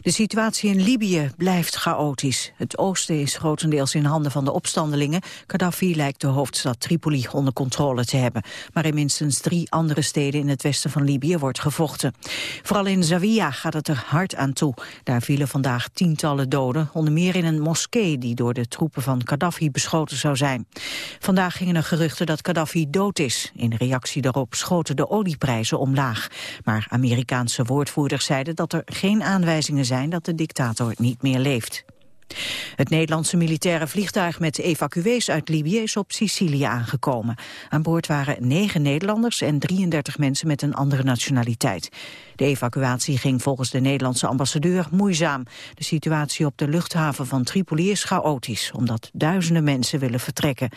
De situatie in Libië blijft chaotisch. Het oosten is grotendeels in handen van de opstandelingen. Gaddafi lijkt de hoofdstad Tripoli onder controle te hebben. Maar in minstens drie andere steden in het westen van Libië wordt gevochten. Vooral in Zawiya gaat het er hard aan toe. Daar vielen vandaag tientallen doden, onder meer in een moskee... die door de troepen van Gaddafi beschoten zou zijn. Vandaag gingen er geruchten dat Gaddafi dood is. In reactie daarop schoten de olieprijzen omlaag. Maar Amerikaanse woordvoerders zeiden dat er geen zijn dat de dictator niet meer leeft. Het Nederlandse militaire vliegtuig met evacuees uit Libië is op Sicilië aangekomen. Aan boord waren negen Nederlanders en 33 mensen met een andere nationaliteit. De evacuatie ging volgens de Nederlandse ambassadeur moeizaam. De situatie op de luchthaven van Tripoli is chaotisch, omdat duizenden mensen willen vertrekken.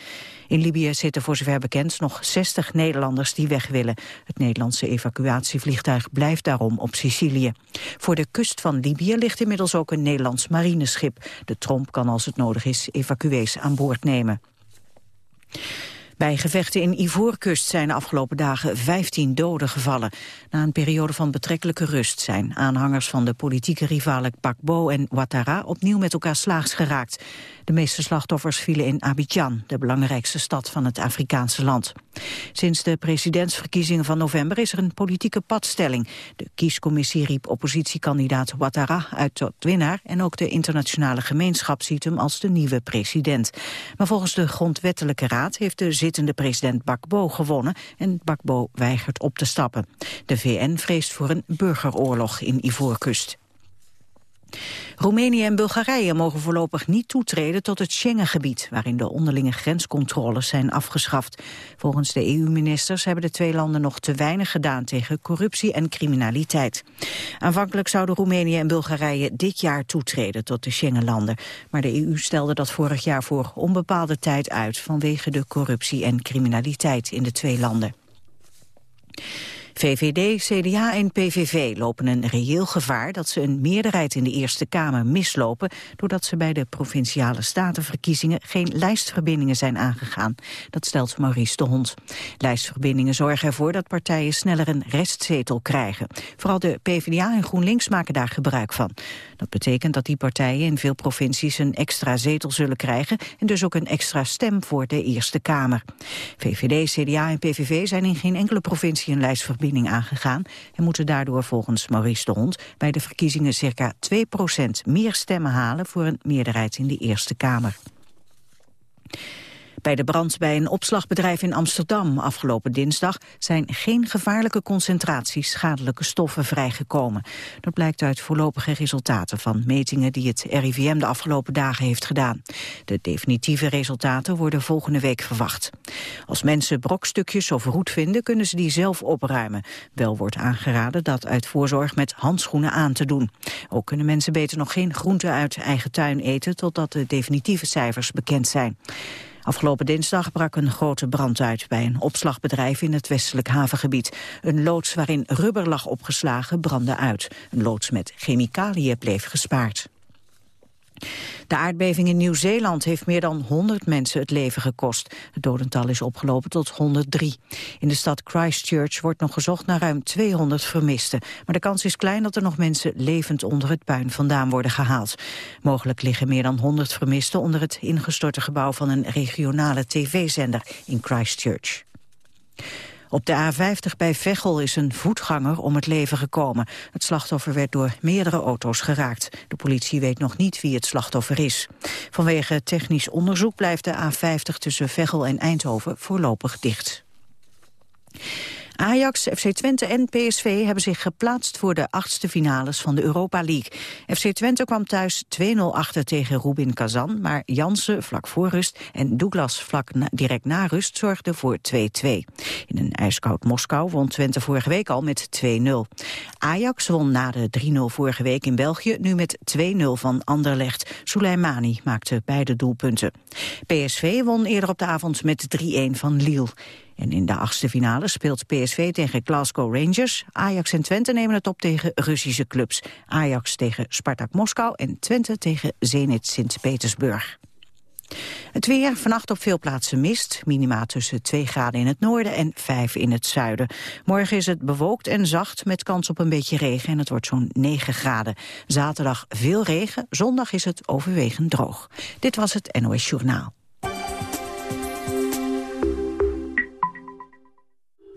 In Libië zitten voor zover bekend nog 60 Nederlanders die weg willen. Het Nederlandse evacuatievliegtuig blijft daarom op Sicilië. Voor de kust van Libië ligt inmiddels ook een Nederlands marineschip. De Tromp kan als het nodig is evacuees aan boord nemen. Bij gevechten in Ivoorkust zijn de afgelopen dagen 15 doden gevallen. Na een periode van betrekkelijke rust zijn aanhangers van de politieke rivalen Bakbo en Ouattara opnieuw met elkaar slaags geraakt. De meeste slachtoffers vielen in Abidjan, de belangrijkste stad van het Afrikaanse land. Sinds de presidentsverkiezingen van november is er een politieke padstelling. De kiescommissie riep oppositiekandidaat Ouattara uit tot winnaar... en ook de internationale gemeenschap ziet hem als de nieuwe president. Maar volgens de Grondwettelijke Raad heeft de zittende president Bakbo gewonnen... en Bakbo weigert op te stappen. De VN vreest voor een burgeroorlog in Ivoorkust. Roemenië en Bulgarije mogen voorlopig niet toetreden tot het Schengengebied, waarin de onderlinge grenscontroles zijn afgeschaft. Volgens de EU-ministers hebben de twee landen nog te weinig gedaan tegen corruptie en criminaliteit. Aanvankelijk zouden Roemenië en Bulgarije dit jaar toetreden tot de Schengenlanden, maar de EU stelde dat vorig jaar voor onbepaalde tijd uit vanwege de corruptie en criminaliteit in de twee landen. VVD, CDA en PVV lopen een reëel gevaar dat ze een meerderheid in de Eerste Kamer mislopen doordat ze bij de provinciale statenverkiezingen geen lijstverbindingen zijn aangegaan. Dat stelt Maurice de Hond. Lijstverbindingen zorgen ervoor dat partijen sneller een restzetel krijgen. Vooral de PvdA en GroenLinks maken daar gebruik van. Dat betekent dat die partijen in veel provincies een extra zetel zullen krijgen en dus ook een extra stem voor de Eerste Kamer. VVD, CDA en PVV zijn in geen enkele provincie een lijstverbinding aangegaan en moeten daardoor volgens Maurice de Hond bij de verkiezingen circa 2% meer stemmen halen voor een meerderheid in de Eerste Kamer. Bij de brand bij een opslagbedrijf in Amsterdam afgelopen dinsdag zijn geen gevaarlijke concentraties schadelijke stoffen vrijgekomen. Dat blijkt uit voorlopige resultaten van metingen die het RIVM de afgelopen dagen heeft gedaan. De definitieve resultaten worden volgende week verwacht. Als mensen brokstukjes of roet vinden, kunnen ze die zelf opruimen. Wel wordt aangeraden dat uit voorzorg met handschoenen aan te doen. Ook kunnen mensen beter nog geen groenten uit eigen tuin eten totdat de definitieve cijfers bekend zijn. Afgelopen dinsdag brak een grote brand uit bij een opslagbedrijf in het westelijk havengebied. Een loods waarin rubber lag opgeslagen brandde uit. Een loods met chemicaliën bleef gespaard. De aardbeving in Nieuw-Zeeland heeft meer dan 100 mensen het leven gekost. Het dodental is opgelopen tot 103. In de stad Christchurch wordt nog gezocht naar ruim 200 vermisten. Maar de kans is klein dat er nog mensen levend onder het puin vandaan worden gehaald. Mogelijk liggen meer dan 100 vermisten onder het ingestorte gebouw van een regionale tv-zender in Christchurch. Op de A50 bij Veghel is een voetganger om het leven gekomen. Het slachtoffer werd door meerdere auto's geraakt. De politie weet nog niet wie het slachtoffer is. Vanwege technisch onderzoek blijft de A50 tussen Veghel en Eindhoven voorlopig dicht. Ajax, FC Twente en PSV hebben zich geplaatst voor de achtste finales van de Europa League. FC Twente kwam thuis 2-0 achter tegen Rubin Kazan, maar Jansen vlak voor rust en Douglas vlak direct na rust zorgden voor 2-2. In een ijskoud Moskou won Twente vorige week al met 2-0. Ajax won na de 3-0 vorige week in België nu met 2-0 van Anderlecht. Soleimani maakte beide doelpunten. PSV won eerder op de avond met 3-1 van Lille. En in de achtste finale speelt PSV tegen Glasgow Rangers. Ajax en Twente nemen het op tegen Russische clubs. Ajax tegen Spartak Moskou en Twente tegen Zenit Sint-Petersburg. Het weer, vannacht op veel plaatsen mist. Minima tussen 2 graden in het noorden en 5 in het zuiden. Morgen is het bewolkt en zacht met kans op een beetje regen en het wordt zo'n 9 graden. Zaterdag veel regen, zondag is het overwegend droog. Dit was het NOS Journaal.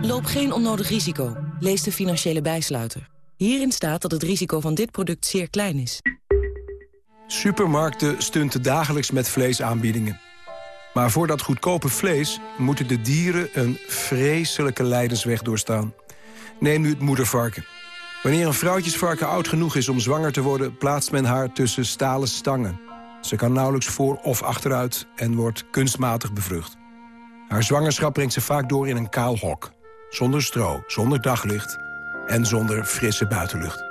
Loop geen onnodig risico. Lees de financiële bijsluiter. Hierin staat dat het risico van dit product zeer klein is. Supermarkten stunten dagelijks met vleesaanbiedingen. Maar voor dat goedkope vlees moeten de dieren een vreselijke lijdensweg doorstaan. Neem nu het moedervarken. Wanneer een vrouwtjesvarken oud genoeg is om zwanger te worden... plaatst men haar tussen stalen stangen. Ze kan nauwelijks voor of achteruit en wordt kunstmatig bevrucht. Haar zwangerschap brengt ze vaak door in een kaal hok. Zonder stro, zonder daglicht en zonder frisse buitenlucht.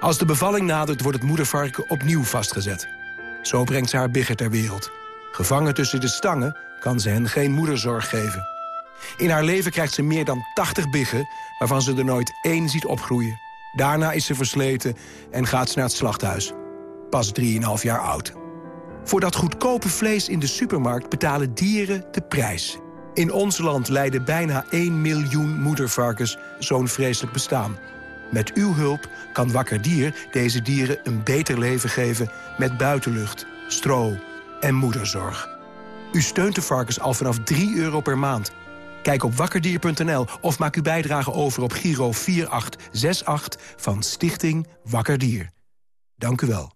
Als de bevalling nadert, wordt het moedervarken opnieuw vastgezet. Zo brengt ze haar bigger ter wereld. Gevangen tussen de stangen kan ze hen geen moederzorg geven. In haar leven krijgt ze meer dan 80 biggen... waarvan ze er nooit één ziet opgroeien. Daarna is ze versleten en gaat ze naar het slachthuis. Pas 3,5 jaar oud. Voor dat goedkope vlees in de supermarkt betalen dieren de prijs. In ons land lijden bijna 1 miljoen moedervarkens zo'n vreselijk bestaan. Met uw hulp kan Wakker Dier deze dieren een beter leven geven... met buitenlucht, stro en moederzorg. U steunt de varkens al vanaf 3 euro per maand. Kijk op wakkerdier.nl of maak uw bijdrage over op Giro 4868 van Stichting Wakker Dier. Dank u wel.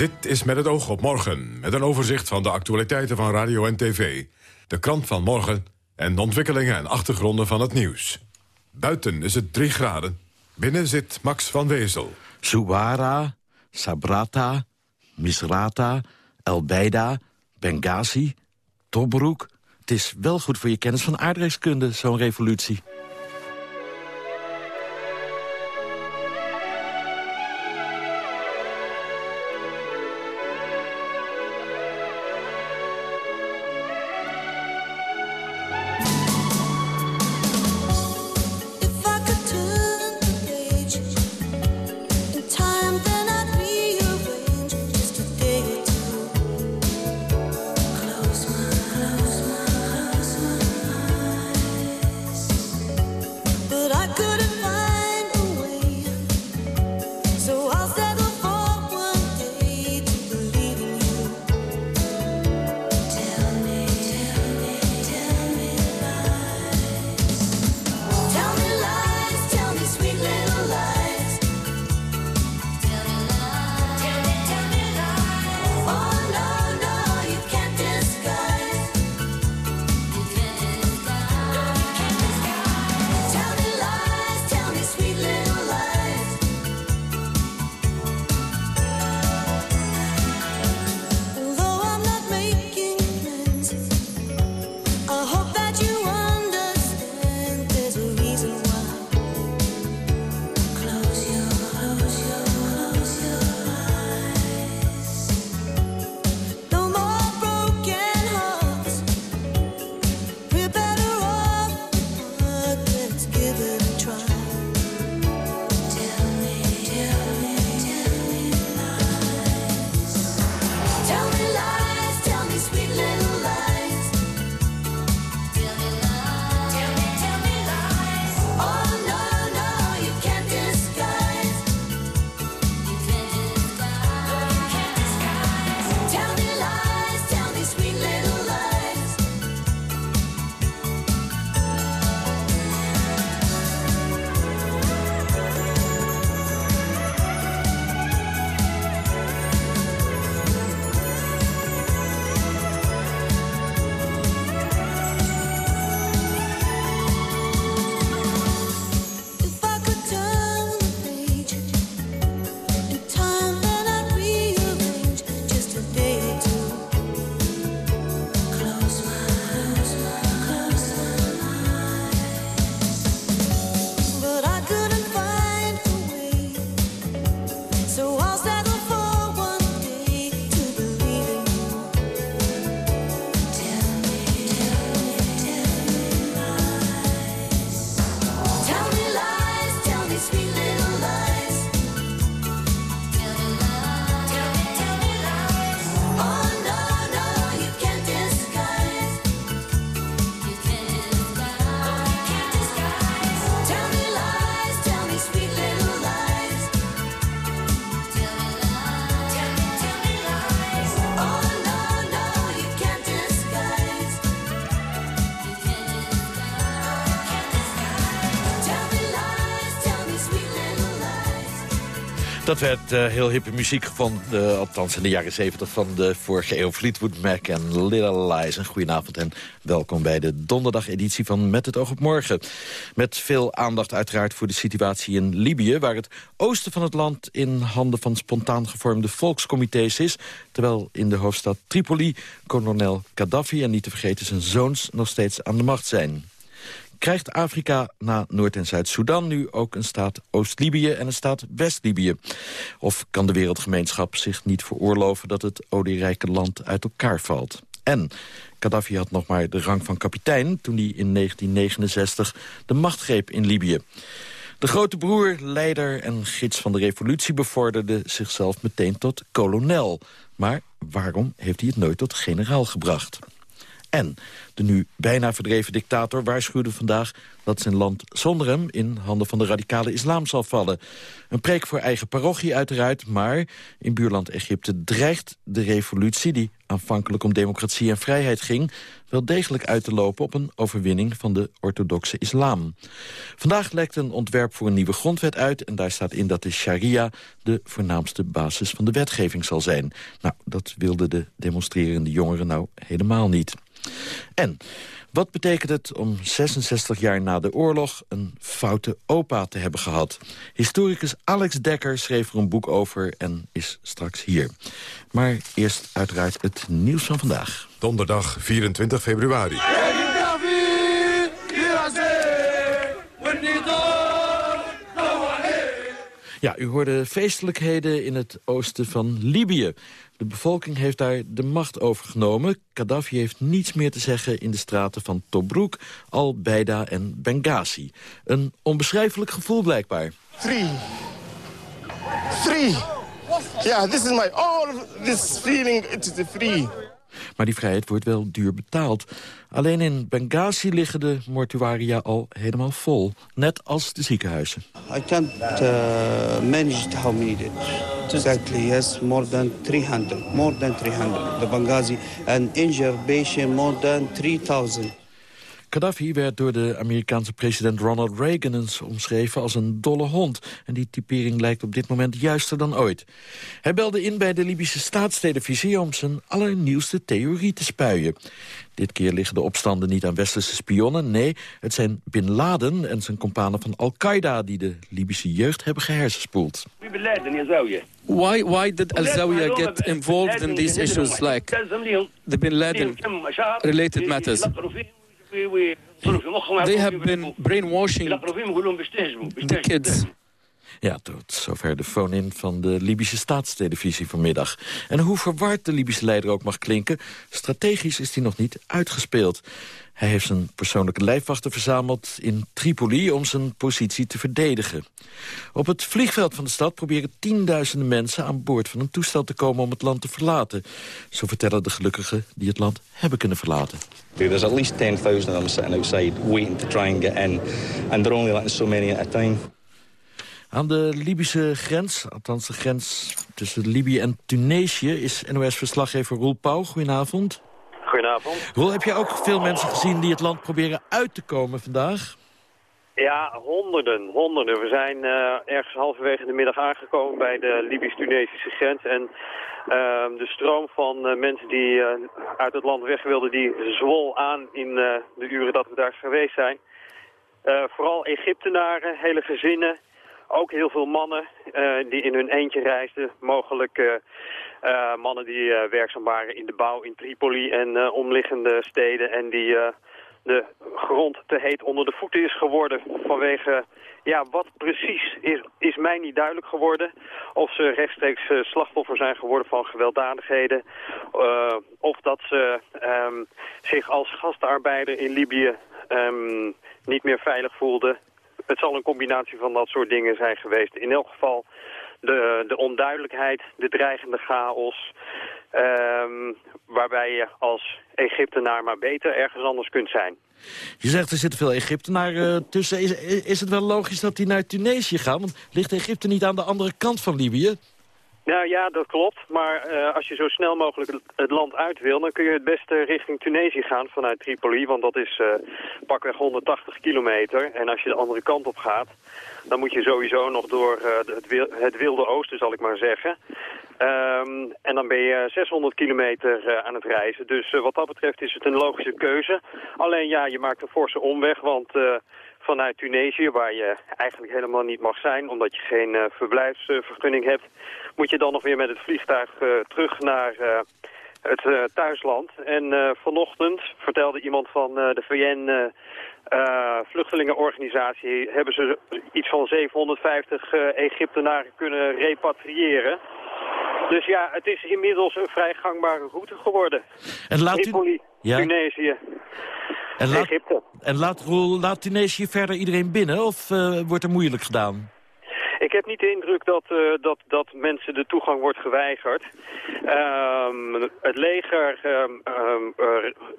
Dit is met het oog op morgen, met een overzicht van de actualiteiten van radio en tv. De krant van morgen en de ontwikkelingen en achtergronden van het nieuws. Buiten is het 3 graden. Binnen zit Max van Wezel. Suwara, Sabrata, Misrata, El Beida, Benghazi, Tobruk. Het is wel goed voor je kennis van aardrijkskunde, zo'n revolutie. Dat werd uh, heel hippe muziek van, de, althans in de jaren 70 van de vorige eeuw. Fleetwood Mac en Little Lies. Een goedenavond en welkom bij de donderdageditie van Met het oog op morgen. Met veel aandacht uiteraard voor de situatie in Libië... waar het oosten van het land in handen van spontaan gevormde volkscomité's is... terwijl in de hoofdstad Tripoli kolonel Gaddafi en niet te vergeten zijn zoons nog steeds aan de macht zijn. Krijgt Afrika na Noord- en Zuid-Soedan nu ook een staat Oost-Libië en een staat West-Libië? Of kan de wereldgemeenschap zich niet veroorloven dat het olierijke land uit elkaar valt? En Gaddafi had nog maar de rang van kapitein toen hij in 1969 de macht greep in Libië. De grote broer, leider en gids van de revolutie bevorderde zichzelf meteen tot kolonel. Maar waarom heeft hij het nooit tot generaal gebracht? En de nu bijna verdreven dictator waarschuwde vandaag dat zijn land zonder hem in handen van de radicale islam zal vallen. Een preek voor eigen parochie uiteraard, maar in buurland Egypte dreigt de revolutie... die aanvankelijk om democratie en vrijheid ging... wel degelijk uit te lopen op een overwinning van de orthodoxe islam. Vandaag lekt een ontwerp voor een nieuwe grondwet uit... en daar staat in dat de sharia de voornaamste basis van de wetgeving zal zijn. Nou, dat wilden de demonstrerende jongeren nou helemaal niet. En wat betekent het om 66 jaar na de oorlog een foute opa te hebben gehad? Historicus Alex Dekker schreef er een boek over en is straks hier. Maar eerst uiteraard het nieuws van vandaag. Donderdag 24 februari. Ja, u hoorde feestelijkheden in het oosten van Libië. De bevolking heeft daar de macht overgenomen. Gaddafi heeft niets meer te zeggen in de straten van Tobruk, Al-Baida en Benghazi. Een onbeschrijfelijk gevoel blijkbaar. Free. Free. Yeah, this is my all this feeling it is free. Maar die vrijheid wordt wel duur betaald. Alleen in Benghazi liggen de mortuaria al helemaal vol. Net als de ziekenhuizen. I can't uh, manage how many did. Exactly, yes, more than 300. More than 300. The Benghazi and injured patient more than 3000. Gaddafi werd door de Amerikaanse president Ronald Reagan eens omschreven als een dolle hond. En die typering lijkt op dit moment juister dan ooit. Hij belde in bij de Libische staatstelevisie om zijn allernieuwste theorie te spuien. Dit keer liggen de opstanden niet aan westerse spionnen. Nee, het zijn Bin Laden en zijn companen van Al-Qaeda... die de Libische jeugd hebben gehersenspoeld. Why, why did Al-Zawiya get involved in these issues like the Bin Laden-related matters? They have been brainwashing the kids. Ja, tot zover de phone-in van de Libische staatstelevisie vanmiddag. En hoe verward de Libische leider ook mag klinken... strategisch is hij nog niet uitgespeeld. Hij heeft zijn persoonlijke lijfwachten verzameld in Tripoli... om zijn positie te verdedigen. Op het vliegveld van de stad proberen tienduizenden mensen... aan boord van een toestel te komen om het land te verlaten. Zo vertellen de gelukkigen die het land hebben kunnen verlaten. There's at least 10,000 of them sitting outside waiting to try and get in. And they're only letting so many at a time. Aan de Libische grens, althans de grens tussen Libië en Tunesië... is NOS-verslaggever Roel Pauw. Goedenavond. Goedenavond. Roel, heb je ook veel mensen gezien die het land proberen uit te komen vandaag? Ja, honderden, honderden. We zijn uh, ergens halverwege de middag aangekomen bij de Libisch-Tunesische grens. En uh, de stroom van uh, mensen die uh, uit het land weg wilden, die zwol aan in de uren dat we daar geweest zijn. vooral Egyptenaren, hele gezinnen, ook heel veel mannen die in hun eentje reisden. Mogelijk mannen die werkzaam waren in de bouw in Tripoli en omliggende steden en die de grond te heet onder de voeten is geworden vanwege, ja, wat precies is, is mij niet duidelijk geworden. Of ze rechtstreeks slachtoffer zijn geworden van gewelddadigheden, of dat ze um, zich als gastarbeider in Libië um, niet meer veilig voelden. Het zal een combinatie van dat soort dingen zijn geweest. In elk geval de, de onduidelijkheid, de dreigende chaos... Um, waarbij je als Egyptenaar maar beter ergens anders kunt zijn. Je zegt er zitten veel Egyptenaren uh, tussen. Is, is het wel logisch dat die naar Tunesië gaan? Want ligt Egypte niet aan de andere kant van Libië? Nou ja, dat klopt. Maar eh, als je zo snel mogelijk het- land uit wil... dan kun je het beste richting Tunesië gaan vanuit Tripoli. Want dat is eh, pakweg 180 kilometer. En als je de andere kant op gaat... dan moet je sowieso nog door eh, het, wil- het Wilde Oosten, zal ik maar zeggen. Ehm, en dan ben je 600 kilometer aan het reizen. Dus wat dat betreft is het een logische keuze. Alleen ja, je maakt een forse omweg, want... vanuit Tunesië, waar je eigenlijk helemaal niet mag zijn... omdat je geen eh, verblijfsvergunning hebt... moet je dan nog weer met het vliegtuig eh, terug naar eh, het thuisland. En vanochtend vertelde iemand van de VN... vluchtelingenorganisatie hebben ze iets van 750 eh, Egyptenaren kunnen repatriëren. Dus ja, het is inmiddels een vrij gangbare route geworden. En laat u- Tripoli, Ja. Tunesië, En laat, Egypte. en laat, laat Tunesië verder iedereen binnen of eh, wordt er moeilijk gedaan? Ik heb niet de indruk dat, eh, dat, dat mensen de toegang wordt geweigerd. Ehm, het leger eh,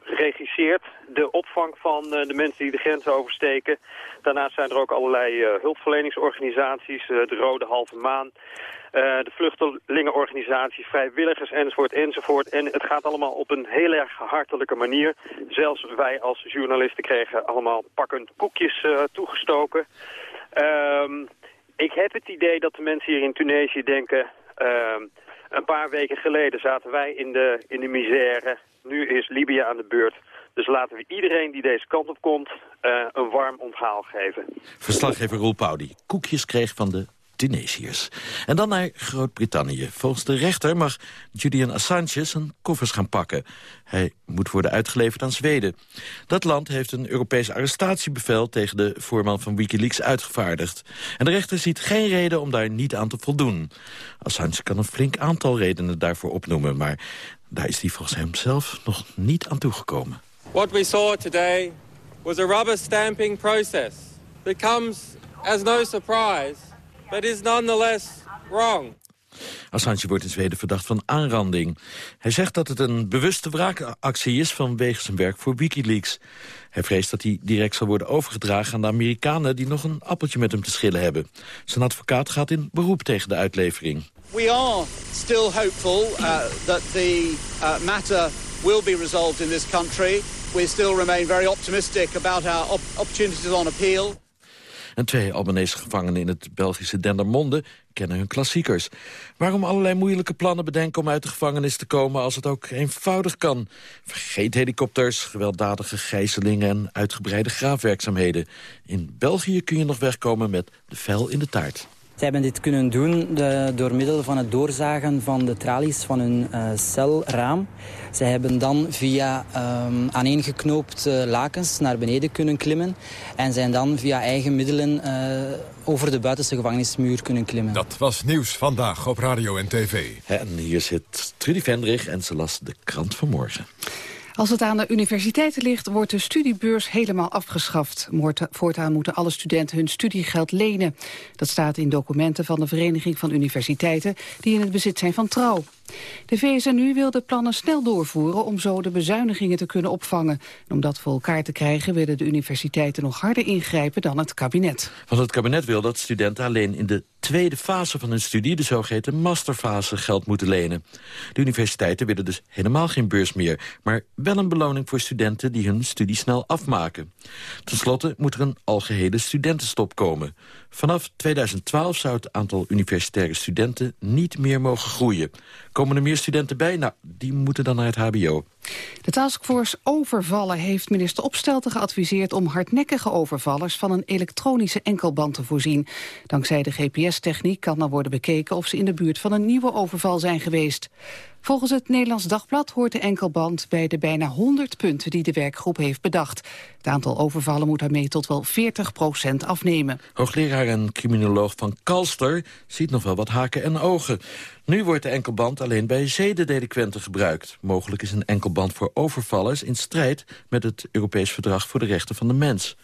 regisseert de opvang van de mensen die de grens oversteken. Daarnaast zijn er ook allerlei hulpverleningsorganisaties, de Rode Halve Maan... eh, de vluchtelingenorganisaties, vrijwilligers enzovoort enzovoort. En het gaat allemaal op een heel erg hartelijke manier. Zelfs wij als journalisten kregen allemaal pakkend koekjes eh, toegestoken. Ehm, ik heb het idee dat de mensen hier in Tunesië denken... ehm, een paar weken geleden zaten wij in de, in de misère. Nu is Libië aan de beurt. Dus laten we iedereen die deze kant op komt eh, een warm onthaal geven. Verslaggever Roel Pauw die koekjes kreeg van de Tunesiërs. En dan naar Groot-Brittannië. Volgens de rechter mag Julian Assange zijn koffers gaan pakken. Hij moet worden uitgeleverd aan Zweden. Dat land heeft een Europees arrestatiebevel tegen de voorman van Wikileaks uitgevaardigd. En de rechter ziet geen reden om daar niet aan te voldoen. Assange kan een flink aantal redenen daarvoor opnoemen, maar daar is hij volgens hem zelf nog niet aan toegekomen. What we saw today was a rubber stamping process that comes as no surprise, but is nonetheless wrong. Assange wordt in Zweden verdacht van aanranding. Hij zegt dat het een bewuste wraakactie is vanwege zijn werk voor Wikileaks. Hij vreest dat hij direct zal worden overgedragen aan de Amerikanen... die nog een appeltje met hem te schillen hebben. Zijn advocaat gaat in beroep tegen de uitlevering. We are still hopeful uh, that the uh, matter will be resolved in this country. We still remain very optimistic about our op opportunities on appeal. En twee Albanese gevangenen in het Belgische Dendermonde kennen hun klassiekers. Waarom allerlei moeilijke plannen bedenken om uit de gevangenis te komen... als het ook eenvoudig kan? Vergeet helikopters, gewelddadige gijzelingen en uitgebreide graafwerkzaamheden. In België kun je nog wegkomen met de vel in de taart. Zij hebben dit kunnen doen de- door middel van het doorzagen van de tralies van hun eh, celraam. Zij hebben dan via ehm aaneengeknoopte lakens naar beneden kunnen klimmen. En zijn dan via eigen middelen eh, over de buitenste gevangenismuur kunnen klimmen. Dat was nieuws vandaag op radio en tv. En hier zit Trudy Vendrig en ze las de krant van morgen. Als het aan de universiteiten ligt, wordt de studiebeurs helemaal afgeschaft. Voortaan moeten alle studenten hun studiegeld lenen. Dat staat in documenten van de Vereniging van Universiteiten... die in het bezit zijn van Trouw. De VSNU wil de plannen snel doorvoeren... om zo de bezuinigingen te kunnen opvangen. En om dat voor elkaar te krijgen... willen de universiteiten nog harder ingrijpen dan het kabinet. Want het kabinet wil dat studenten alleen in de tweede fase van hun studie... de zogeheten masterfase geld moeten lenen. De universiteiten willen dus helemaal geen beurs meer... maar wel een beloning voor studenten die hun studie snel afmaken. Ten slotte moet er een algehele studentenstop komen. Vanaf 2012 zou het aantal universitaire studenten niet meer mogen groeien. Komen er meer studenten bij? Nou, die moeten dan naar het hbo. De taskforce overvallen heeft minister Opstelten geadviseerd om hardnekkige overvallers van een elektronische enkelband te voorzien. Dankzij de GPS-techniek kan dan worden bekeken of ze in de buurt van een nieuwe overval zijn geweest. Volgens het Nederlands Dagblad hoort de enkelband bij de bijna 100 punten die de werkgroep heeft bedacht. Het aantal overvallen moet daarmee tot wel 40% afnemen. Hoogleraar en criminoloog van Kalster ziet nog wel wat haken en ogen. Nu wordt de enkelband alleen bij zedendelinquenten gebruikt. Mogelijk is een enkelband voor overvallers in strijd met het Europees Verdrag voor de Rechten van de Mens.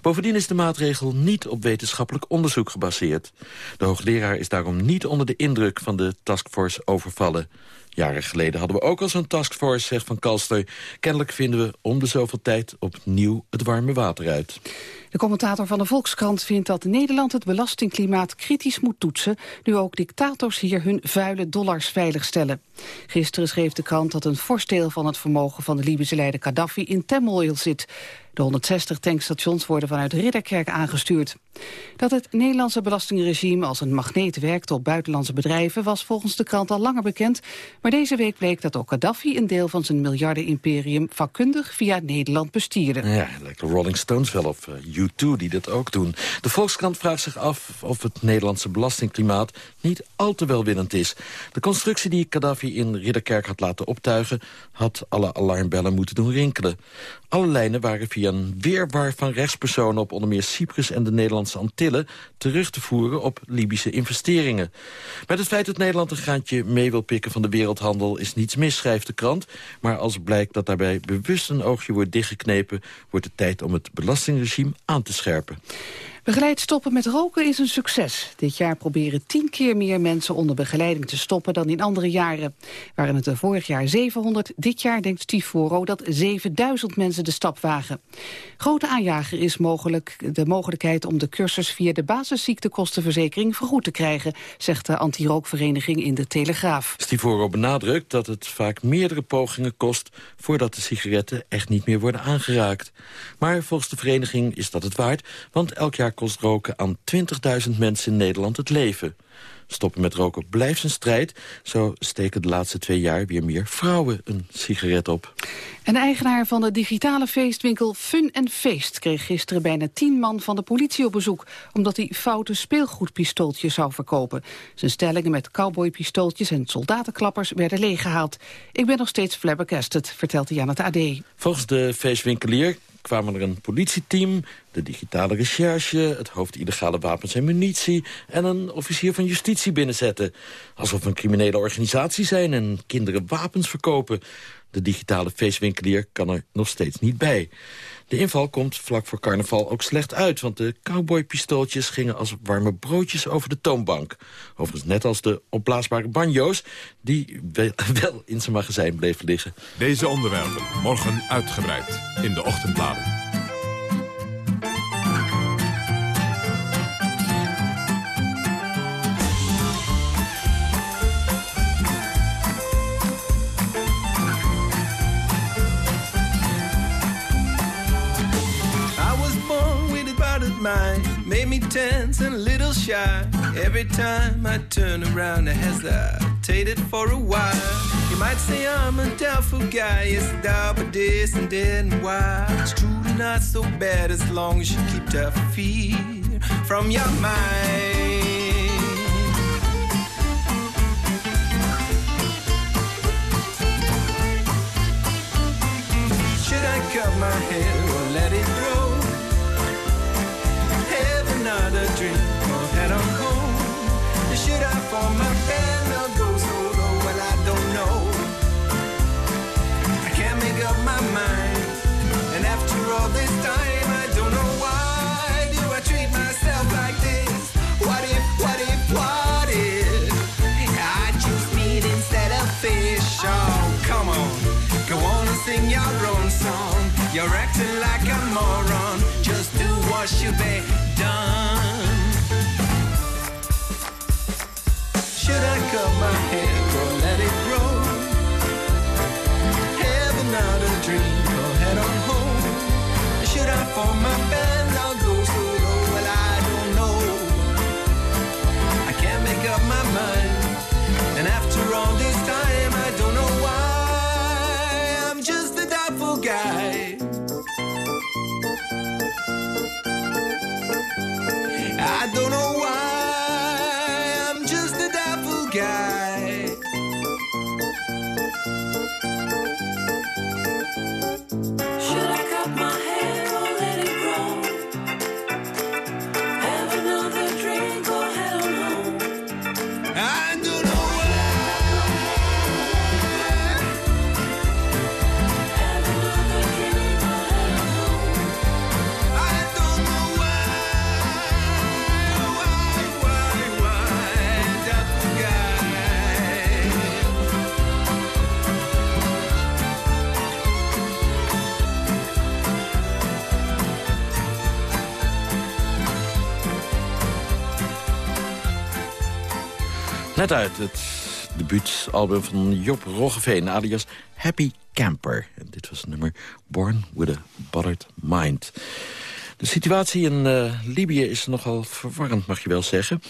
Bovendien is de maatregel niet op wetenschappelijk onderzoek gebaseerd. De hoogleraar is daarom niet onder de indruk van de taskforce overvallen. Jaren geleden hadden we ook al zo'n taskforce, zegt Van Kalster. Kennelijk vinden we om de zoveel tijd opnieuw het warme water uit. De commentator van de Volkskrant vindt dat Nederland het belastingklimaat kritisch moet toetsen, nu ook dictators hier hun vuile dollars veiligstellen. Gisteren schreef de krant dat een fors deel van het vermogen van de Libische leider Gaddafi in Temoil zit. De 160 tankstations worden vanuit Ridderkerk aangestuurd. Dat het Nederlandse belastingregime als een magneet werkt op buitenlandse bedrijven was volgens de krant al langer bekend. Maar deze week bleek dat ook Gaddafi een deel van zijn miljarden-imperium vakkundig via Nederland bestierde. Ja, lijkt de Rolling Stones wel of U2 die dat ook doen. De Volkskrant vraagt zich af of het Nederlandse belastingklimaat niet al te welwillend is. De constructie die Gaddafi in Ridderkerk had laten optuigen... had alle alarmbellen moeten doen rinkelen. Alle lijnen waren via een weerwar van rechtspersonen... op onder meer Cyprus en de Nederlandse Antillen... terug te voeren op Libische investeringen. Met het feit dat Nederland een graantje mee wil pikken van de wereldhandel... is niets mis, schrijft de krant. Maar als blijkt dat daarbij bewust een oogje wordt dichtgeknepen... wordt het tijd om het belastingregime aan te scherpen. Begeleid stoppen met roken is een succes. Dit jaar proberen tien keer meer mensen onder begeleiding te stoppen dan in andere jaren. Waren het er vorig jaar 700, dit jaar denkt Steve Foro dat 7000 mensen de stap wagen. Grote aanjager is mogelijk de mogelijkheid om de cursus via de basisziektekostenverzekering vergoed te krijgen, zegt de anti-rookvereniging in de Telegraaf. Steve Foro benadrukt dat het vaak meerdere pogingen kost voordat de sigaretten echt niet meer worden aangeraakt. Maar volgens de vereniging is dat het waard, want elk jaar kost roken aan 20.000 mensen in Nederland het leven. Stoppen met roken blijft een strijd. Zo steken de laatste twee jaar weer meer vrouwen een sigaret op. Een eigenaar van de digitale feestwinkel Fun en Feest... kreeg gisteren bijna tien man van de politie op bezoek... omdat hij foute speelgoedpistooltjes zou verkopen. Zijn stellingen met cowboypistooltjes en soldatenklappers werden leeggehaald. Ik ben nog steeds flabbergasted, vertelt hij aan het AD. Volgens de feestwinkelier kwamen er een politieteam, de digitale recherche... het hoofd illegale wapens en munitie... en een officier van justitie binnenzetten. Alsof we een criminele organisatie zijn en kinderen wapens verkopen. De digitale feestwinkelier kan er nog steeds niet bij. De inval komt vlak voor carnaval ook slecht uit... want de cowboypistooltjes gingen als warme broodjes over de toonbank. Overigens net als de opblaasbare banjo's... die wel in zijn magazijn bleven liggen. Deze onderwerpen morgen uitgebreid in de ochtendbladen. Tense and a little shy. Every time I turn around, I hesitated for a while. You might say I'm a doubtful guy, yes, doubt, but this and then why? It's truly not so bad as long as you keep that fear from your mind. Should I cut my hair or let it grow? Another drink or head on home? Should I form my or go solo? Well, I don't know. I can't make up my mind. And after all this time, I don't know why do I treat myself like this? What if, what if, what if I choose meat instead of fish? Oh, come on. Go on and sing your own song. You're acting like a moron. Just do what should be done. Cut my hair or let it grow? Have another dream or head on home? Should I form my band or go solo? Well, I don't know. I can't make up my mind. And after all this Net uit het debuutalbum van Job Roggeveen, alias Happy Camper. En dit was het nummer Born with a Bothered Mind. De situatie in eh, Libië is nogal verwarrend, mag je wel zeggen.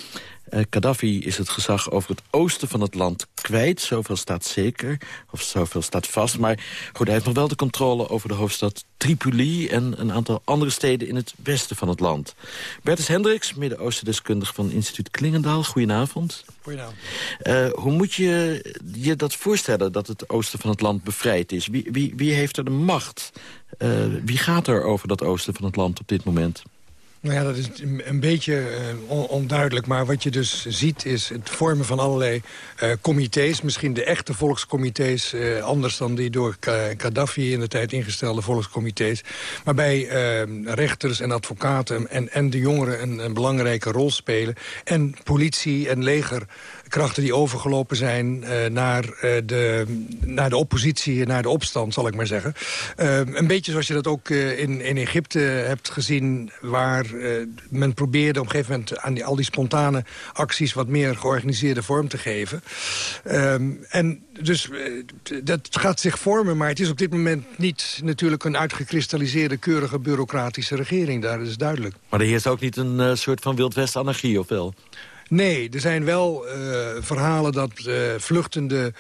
Uh, Gaddafi is het gezag over het oosten van het land kwijt. Zoveel staat zeker, of zoveel staat vast. Maar goed, hij heeft nog wel de controle over de hoofdstad Tripoli... en een aantal andere steden in het westen van het land. Bertus Hendricks, Midden-Oosten-deskundige van instituut Klingendaal. Goedenavond. Goedenavond. Uh, hoe moet je je dat voorstellen, dat het oosten van het land bevrijd is? Wie, wie, wie heeft er de macht? Uh, wie gaat er over dat oosten van het land op dit moment? Nou ja, dat is een beetje uh, onduidelijk. Maar wat je dus ziet is het vormen van allerlei uh, comité's. Misschien de echte volkscomité's. Uh, anders dan die door Gaddafi in de tijd ingestelde volkscomité's. Waarbij rechters en advocaten en, en de jongeren een belangrijke rol spelen. En politie en leger krachten die overgelopen zijn uh, naar, uh, de, naar de oppositie, naar de opstand, zal ik maar zeggen. Uh, een beetje zoals je dat ook in, in Egypte hebt gezien... waar men probeerde op een gegeven moment aan die, al die spontane acties... wat meer georganiseerde vorm te geven. en dus dat gaat zich vormen, maar het is op dit moment niet natuurlijk een uitgekristalliseerde, keurige, bureaucratische regering. Daar is duidelijk. Maar er heerst ook niet een soort van Wildwest-anarchie, of wel? Nee, er zijn wel uh, verhalen dat uh, vluchtende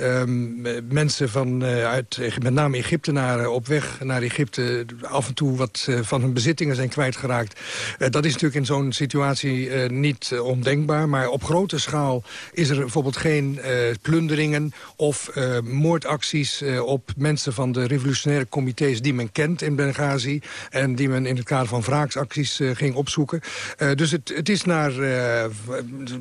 um, mensen van, uh, uit, met name Egyptenaren op weg naar Egypte af en toe wat van hun bezittingen zijn kwijtgeraakt. dat is natuurlijk in zo'n situatie niet ondenkbaar, maar op grote schaal is er bijvoorbeeld geen plunderingen of moordacties op mensen van de revolutionaire comité's die men kent in Benghazi en die men in het kader van wraaksacties ging opzoeken. dus het, het is naar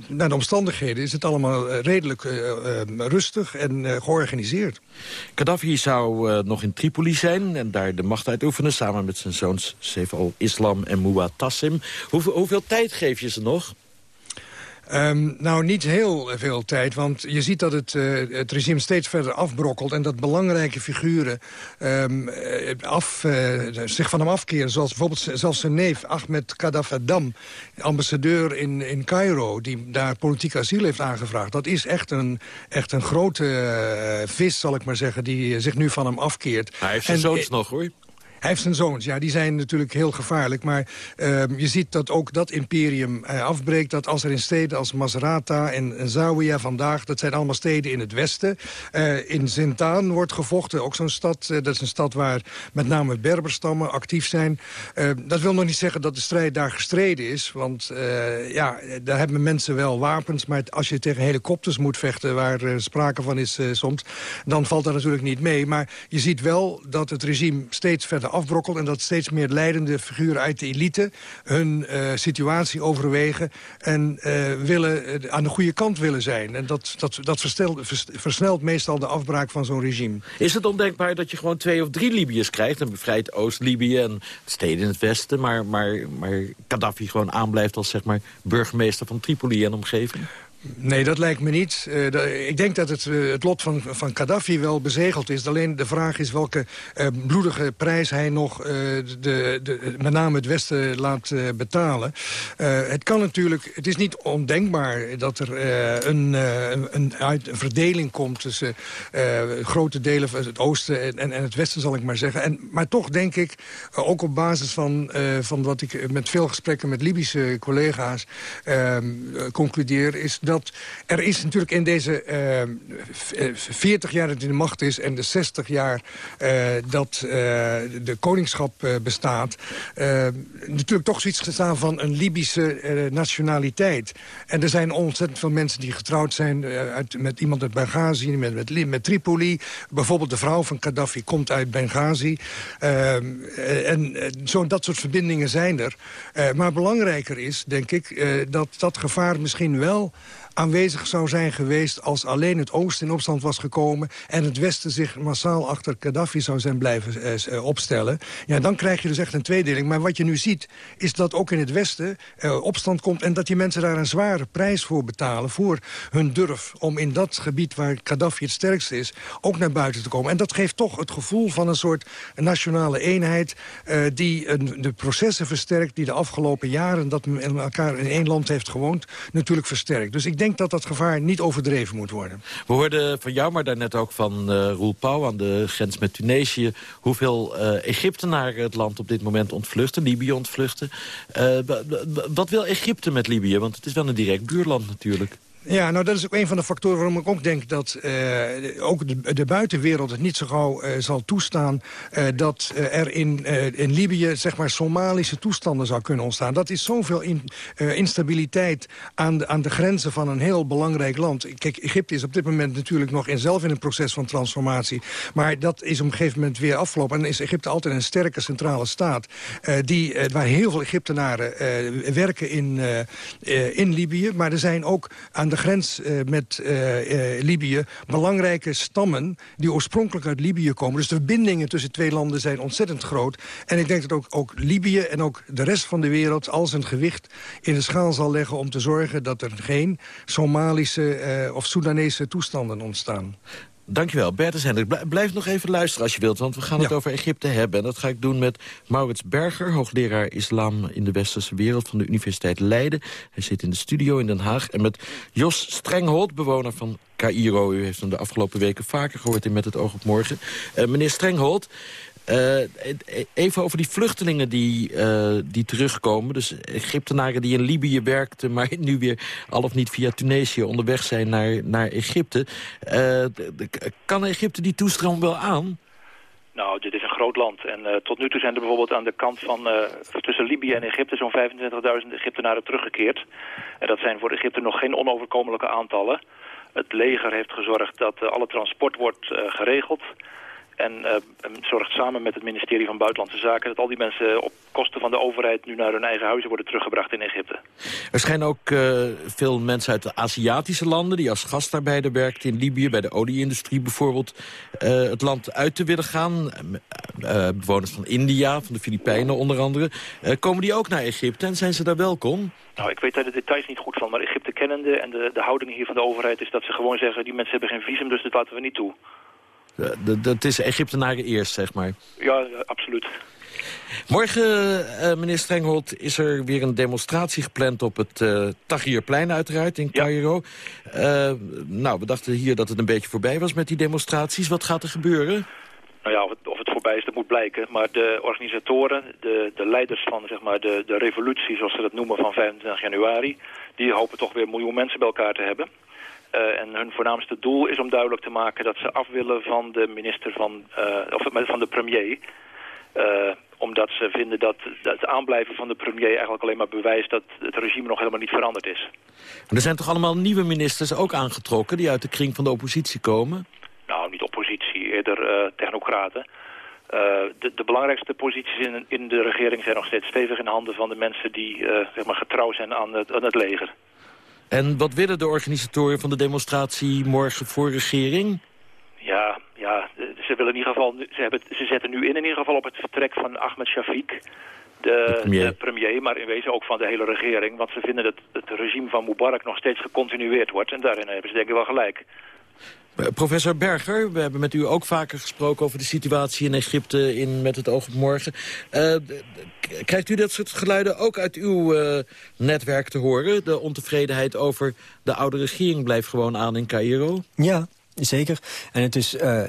naar de omstandigheden is het allemaal eh, redelijk uh, rustig en georganiseerd. Gaddafi zou nog in Tripoli zijn en daar de macht uitoefenen... samen met zijn zoons Saif al-Islam en Muatassim. Hoeveel, hoeveel tijd geef je ze nog? Um, nou, niet heel veel tijd, want je ziet dat het, uh, het regime steeds verder afbrokkelt... en dat belangrijke figuren um, af, uh, zich van hem afkeren. Zoals bijvoorbeeld zelfs zijn neef Ahmed Kadafadam, ambassadeur in, in Cairo... die daar politiek asiel heeft aangevraagd. Dat is echt een, echt een grote uh, vis, zal ik maar zeggen, die zich nu van hem afkeert. Hij heeft zijn zoons nog, hoor. Hij heeft zijn zoons, ja, die zijn natuurlijk heel gevaarlijk. Maar uh, je ziet dat ook dat imperium uh, afbreekt. Dat als er in steden als Maserata en, Zawiya vandaag... dat zijn allemaal steden in het westen. Uh, in Zintaan wordt gevochten, ook zo'n stad. dat is een stad waar met name Berberstammen actief zijn. dat wil nog niet zeggen dat de strijd daar gestreden is. Want ja, daar hebben mensen wel wapens. Maar als je tegen helikopters moet vechten... waar sprake van is soms, dan valt dat natuurlijk niet mee. Maar je ziet wel dat het regime steeds verder afbrokkelt... en dat steeds meer leidende figuren uit de elite hun uh, situatie overwegen... en uh, willen, uh, aan de goede kant willen zijn. En dat, dat, dat verstelt, versnelt meestal de afbraak van zo'n regime. Is het ondenkbaar dat je gewoon twee of drie Libiërs krijgt... en bevrijdt Oost-Libië en steden in het westen... Maar, maar, maar Gaddafi gewoon aanblijft als zeg maar, burgemeester van Tripoli en omgeving? Nee, dat lijkt me niet. De, ik denk dat het, uh, het lot van, van Gaddafi wel bezegeld is. Alleen de vraag is welke uh, bloedige prijs hij nog de, de, met name het Westen laat betalen. het kan natuurlijk, het is niet ondenkbaar dat er een, een, een, uit, een verdeling komt tussen grote delen van het Oosten en, en, en, het Westen, zal ik maar zeggen. En, maar toch denk ik, ook op basis van, van wat ik met veel gesprekken met Libische collega's concludeer, is dat er is natuurlijk in deze uh, 40 jaar dat in de macht is... en de 60 jaar uh, dat uh, de koningschap bestaat... natuurlijk toch zoiets gestaan van een Libische nationaliteit. En er zijn ontzettend veel mensen die getrouwd zijn... Uit, met iemand uit Benghazi, met, met, Tripoli. Bijvoorbeeld de vrouw van Gaddafi komt uit Benghazi. en zo, dat soort verbindingen zijn er. maar belangrijker is, denk ik, dat dat gevaar misschien wel aanwezig zou zijn geweest... als alleen het oosten in opstand was gekomen... en het westen zich massaal achter Gaddafi zou zijn blijven eh, eh, opstellen... ja, dan krijg je dus echt een tweedeling. Maar wat je nu ziet, is dat ook in het westen eh, opstand komt... en dat die mensen daar een zware prijs voor betalen... voor hun durf om in dat gebied waar Gaddafi het sterkste is... ook naar buiten te komen. En dat geeft toch het gevoel van een soort nationale eenheid... Uh, die een, de processen versterkt die de afgelopen jaren... dat men elkaar in één land heeft gewoond, natuurlijk versterkt. Dus ik denk denk dat dat gevaar niet overdreven moet worden. We hoorden van jou, maar daarnet ook van uh, Roel Pauw... aan de grens met Tunesië... hoeveel uh, Egyptenaren het land op dit moment ontvluchten. Libië ontvluchten. Uh, wat wil Egypte met Libië? Want het is wel een direct buurland natuurlijk. Ja, nou dat is ook een van de factoren waarom ik ook denk dat uh, ook de, de, buitenwereld het niet zo gauw uh, zal toestaan uh, dat er in, in Libië zeg maar Somalische toestanden zou kunnen ontstaan. Dat is zoveel in, instabiliteit aan de, aan de grenzen van een heel belangrijk land. Kijk, Egypte is op dit moment natuurlijk nog in, zelf in een proces van transformatie. Maar dat is op een gegeven moment weer afgelopen. En dan is Egypte altijd een sterke centrale staat. die, waar heel veel Egyptenaren werken in, in Libië. Maar er zijn ook aan de grens uh, met uh, uh, Libië belangrijke stammen die oorspronkelijk uit Libië komen. Dus de verbindingen tussen twee landen zijn ontzettend groot. En ik denk dat ook, ook Libië en ook de rest van de wereld al zijn gewicht in de schaal zal leggen om te zorgen dat er geen Somalische of Soedanese toestanden ontstaan. Dankjewel, Bertus Hendrik. Blijf nog even luisteren als je wilt, want we gaan het ja. over Egypte hebben. En dat ga ik doen met Maurits Berger, hoogleraar islam in de westerse wereld van de Universiteit Leiden. Hij zit in de studio in Den Haag. En met Jos Strenghold, bewoner van Cairo. U heeft hem de afgelopen weken vaker gehoord in Met het oog op morgen. Uh, meneer Strenghold, uh, even over die vluchtelingen die, uh, die terugkomen. Dus Egyptenaren die in Libië werkten... maar nu weer al of niet via Tunesië onderweg zijn naar, naar Egypte. Uh, kan Egypte die toestroom wel aan? Nou, dit is een groot land. En tot nu toe zijn er bijvoorbeeld aan de kant van... Tussen Libië en Egypte zo'n 25.000 Egyptenaren teruggekeerd. En dat zijn voor Egypte nog geen onoverkomelijke aantallen. Het leger heeft gezorgd dat alle transport wordt geregeld... En uh, zorgt samen met het ministerie van Buitenlandse Zaken... dat al die mensen op kosten van de overheid nu naar hun eigen huizen worden teruggebracht in Egypte. Er schijnen ook uh, veel mensen uit de Aziatische landen... die als gastarbeider werkten in Libië, bij de olieindustrie bijvoorbeeld... Uh, het land uit te willen gaan. bewoners van India, van de Filipijnen onder andere. komen die ook naar Egypte en zijn ze daar welkom? Nou, ik weet daar de details niet goed van, maar Egypte kennende... en de, de houding hier van de overheid is dat ze gewoon zeggen... die mensen hebben geen visum, dus dat laten we niet toe. Dat is Egyptenaren eerst, zeg maar. Ja, absoluut. Morgen, uh, meneer Strenghold, is er weer een demonstratie gepland op het uh, Tahrirplein uiteraard in Cairo. Ja. Uh, nou, we dachten hier dat het een beetje voorbij was met die demonstraties. Wat gaat er gebeuren? Nou ja, of het, of het voorbij is, dat moet blijken. Maar de organisatoren, de, de leiders van zeg maar, de, de revolutie, zoals ze dat noemen, van 25 januari... die hopen toch weer een miljoen mensen bij elkaar te hebben. Uh, en hun voornaamste doel is om duidelijk te maken dat ze af willen van de minister van, uh, of van de premier. Uh, omdat ze vinden dat, dat het aanblijven van de premier eigenlijk alleen maar bewijst dat het regime nog helemaal niet veranderd is. Maar er zijn toch allemaal nieuwe ministers ook aangetrokken die uit de kring van de oppositie komen? Nou, niet oppositie, eerder technocraten. De, de, belangrijkste posities in, in, de regering zijn nog steeds stevig in handen van de mensen die zeg maar getrouw zijn aan het, aan het leger. En wat willen de organisatoren van de demonstratie morgen voor regering? Ja, ja ze, willen in ieder geval, ze, hebben, ze zetten nu in in ieder geval op het vertrek van Ahmed Shafiq. De, premier. de, premier. maar in wezen ook van de hele regering. Want ze vinden dat het regime van Mubarak nog steeds gecontinueerd wordt. En daarin hebben ze denk ik wel gelijk. Professor Berger, we hebben met u ook vaker gesproken over de situatie in Egypte in Met het oog op morgen. Uh, krijgt u dat soort geluiden ook uit uw uh, netwerk te horen? De ontevredenheid over de oude regering blijft gewoon aan in Cairo? Ja, Zeker. En het is uh, uh,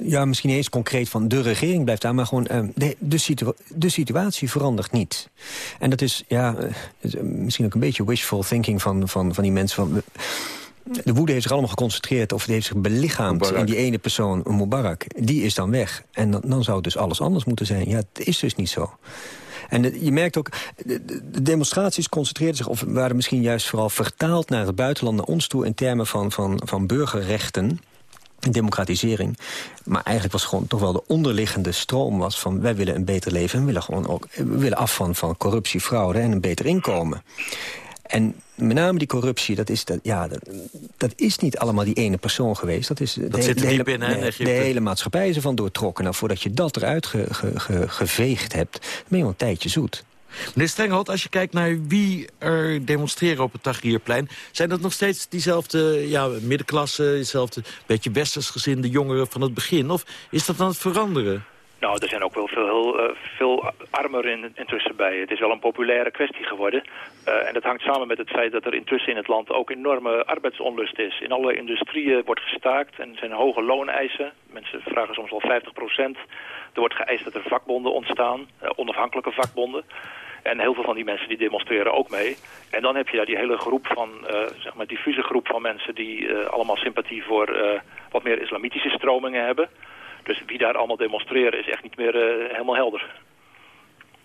ja, misschien eens concreet van de regering blijft aan... maar gewoon de, de, de, situatie verandert niet. En dat is ja, misschien ook een beetje wishful thinking van, van, van die mensen... van de woede heeft zich allemaal geconcentreerd... of die heeft zich belichaamd Mubarak. in die ene persoon, Mubarak. Die is dan weg. En dan, dan zou het dus alles anders moeten zijn. Ja, het is dus niet zo. En je merkt ook, de, de, demonstraties concentreerden zich... of waren misschien juist vooral vertaald naar het buitenland... naar ons toe in termen van, van, van burgerrechten democratisering. Maar eigenlijk was gewoon toch wel de onderliggende stroom was van... wij willen een beter leven en willen gewoon ook we willen af van, van corruptie, fraude en een beter inkomen. En met name die corruptie, dat is, dat, ja, dat, dat is niet allemaal die ene persoon geweest. Dat, is dat de, zit er de, in, hè, de, de hele maatschappij is ervan doortrokken. Nou, voordat je dat eruit ge, ge, ge, geveegd hebt, ben je al een tijdje zoet. Meneer Strengholt, als je kijkt naar wie er demonstreren op het Tahrirplein... zijn dat nog steeds diezelfde ja, middenklasse, diezelfde beetje westersgezinde jongeren van het begin? Of is dat aan het veranderen? Nou, er zijn ook wel veel, eh, veel armer in, intussen bij. Het is wel een populaire kwestie geworden. Eh, en dat hangt samen met het feit dat er intussen in het land ook enorme arbeidsonlust is. In alle industrieën wordt gestaakt en er zijn hoge looneisen. Mensen vragen soms al 50 procent. Er wordt geëist dat er vakbonden ontstaan, eh, onafhankelijke vakbonden. En heel veel van die mensen die demonstreren ook mee. En dan heb je daar die hele groep van, zeg maar diffuse groep van mensen die allemaal sympathie voor wat meer islamitische stromingen hebben. Dus wie daar allemaal demonstreren is echt niet meer eh, helemaal helder.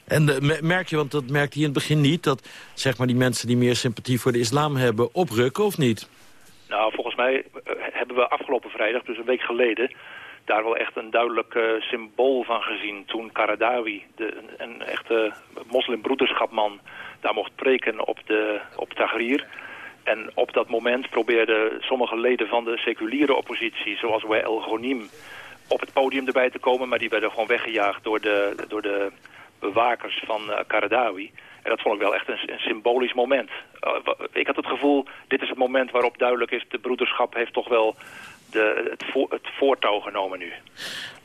En eh, me- merk je, want dat merkte je in het begin niet... dat zeg maar, die mensen die meer sympathie voor de islam hebben oprukken of niet? Nou, volgens mij eh, hebben we afgelopen vrijdag, dus een week geleden... daar wel echt een duidelijk symbool van gezien. Toen Karadawi, de, een, een echte moslimbroederschapman... daar mocht preken op, de, op Tahrir... En op dat moment probeerden sommige leden van de seculiere oppositie... zoals El Ghonim, op het podium erbij te komen... maar die werden gewoon weggejaagd door de, door de bewakers van eh, Karadawi. En dat vond ik wel echt een, symbolisch moment. Eh, ik had het gevoel, dit is het moment waarop duidelijk is... de broederschap heeft toch wel de, het, het voortouw genomen nu.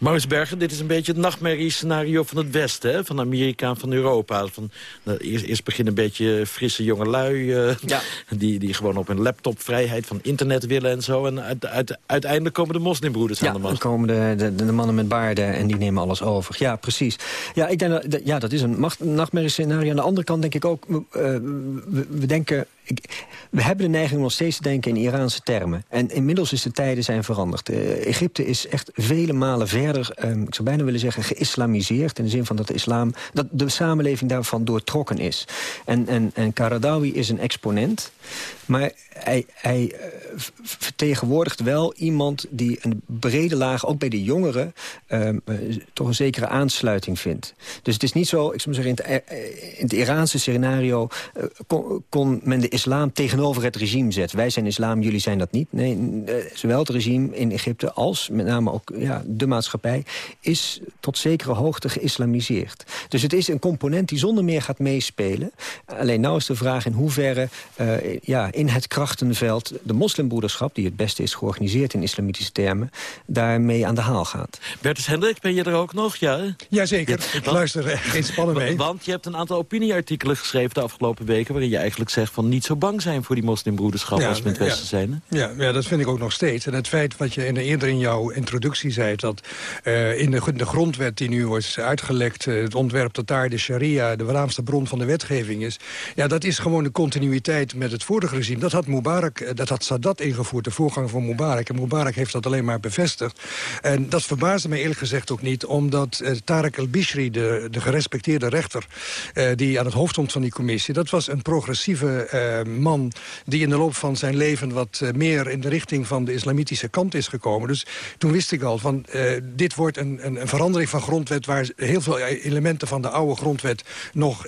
Maurice Berger, dit is een beetje het nachtmerriescenario van het Westen, hè? van Amerika en van Europa. Van, nou, eerst, eerst beginnen een beetje frisse jongelui, eh die, die gewoon op hun laptop vrijheid van internet willen en zo. En uit, uit- uiteindelijk komen de moslimbroeders aan Ja, de dan macht. komen de, de, de mannen met baarden en die nemen alles over. Ja, precies. Ja, ik denk dat, ja, dat is een nachtmerriescenario. Aan de andere kant denk ik ook, uh, we, we denken... Ik, we hebben de neiging om nog steeds te denken in Iraanse termen. En inmiddels is de tijden zijn veranderd. Eh, Egypte is echt vele malen verder, ehm, ik zou bijna willen zeggen, geïslamiseerd. In de zin van dat de islam, dat de samenleving daarvan doortrokken is. En, en, en Karadawi is een exponent. Maar hij, eh, vertegenwoordigt wel iemand die een brede laag, ook bij de jongeren, ehm, eh, toch een zekere aansluiting vindt. Dus het is niet zo, ik zou zeggen, in het, eh, in het Iraanse scenario kon, men de islam tegenover het regime zetten. Wij zijn islam, jullie zijn dat niet. Nee, zowel het regime in Egypte als met name ook ja, de maatschappij is tot zekere hoogte geïslamiseerd. Dus het is een component die zonder meer gaat meespelen. Alleen nou is de vraag in hoeverre ja, in het krachtenveld de moslimbroederschap, die het beste is georganiseerd in islamitische termen, daarmee aan de haal gaat. Bertus Hendrik, ben je er ook nog? Ja, hè? Jazeker, Ja, want- luister er geen spannen mee. Want je hebt een aantal opinieartikelen geschreven de afgelopen weken... waarin je eigenlijk zegt van niet zo bang zijn voor die moslimbroederschap Ja, als we in het ja. Westen zijn. Hè? Ja, ja, dat vind ik ook nog steeds. En het feit wat je in, eerder in jouw introductie zei... dat eh, in de, de grondwet die nu wordt uitgelekt... eh, het ontwerp dat daar de sharia de voornaamste bron van de wetgeving is... ja, dat is gewoon de continuïteit met het vorige regime. Dat had Mubarak, eh, dat had Sadat ingevoerd, de voorganger van Mubarak. En Mubarak heeft dat alleen maar bevestigd. En dat verbaasde mij eerlijk gezegd ook niet... omdat eh, Tarek el-Bishri, de, de gerespecteerde rechter... eh, die aan het hoofd stond van die commissie... dat was een progressieve man die in de loop van zijn leven... wat meer in de richting van de islamitische kant is gekomen. Dus toen wist ik al van dit wordt een, een, een verandering van grondwet... waar heel veel elementen van de oude grondwet nog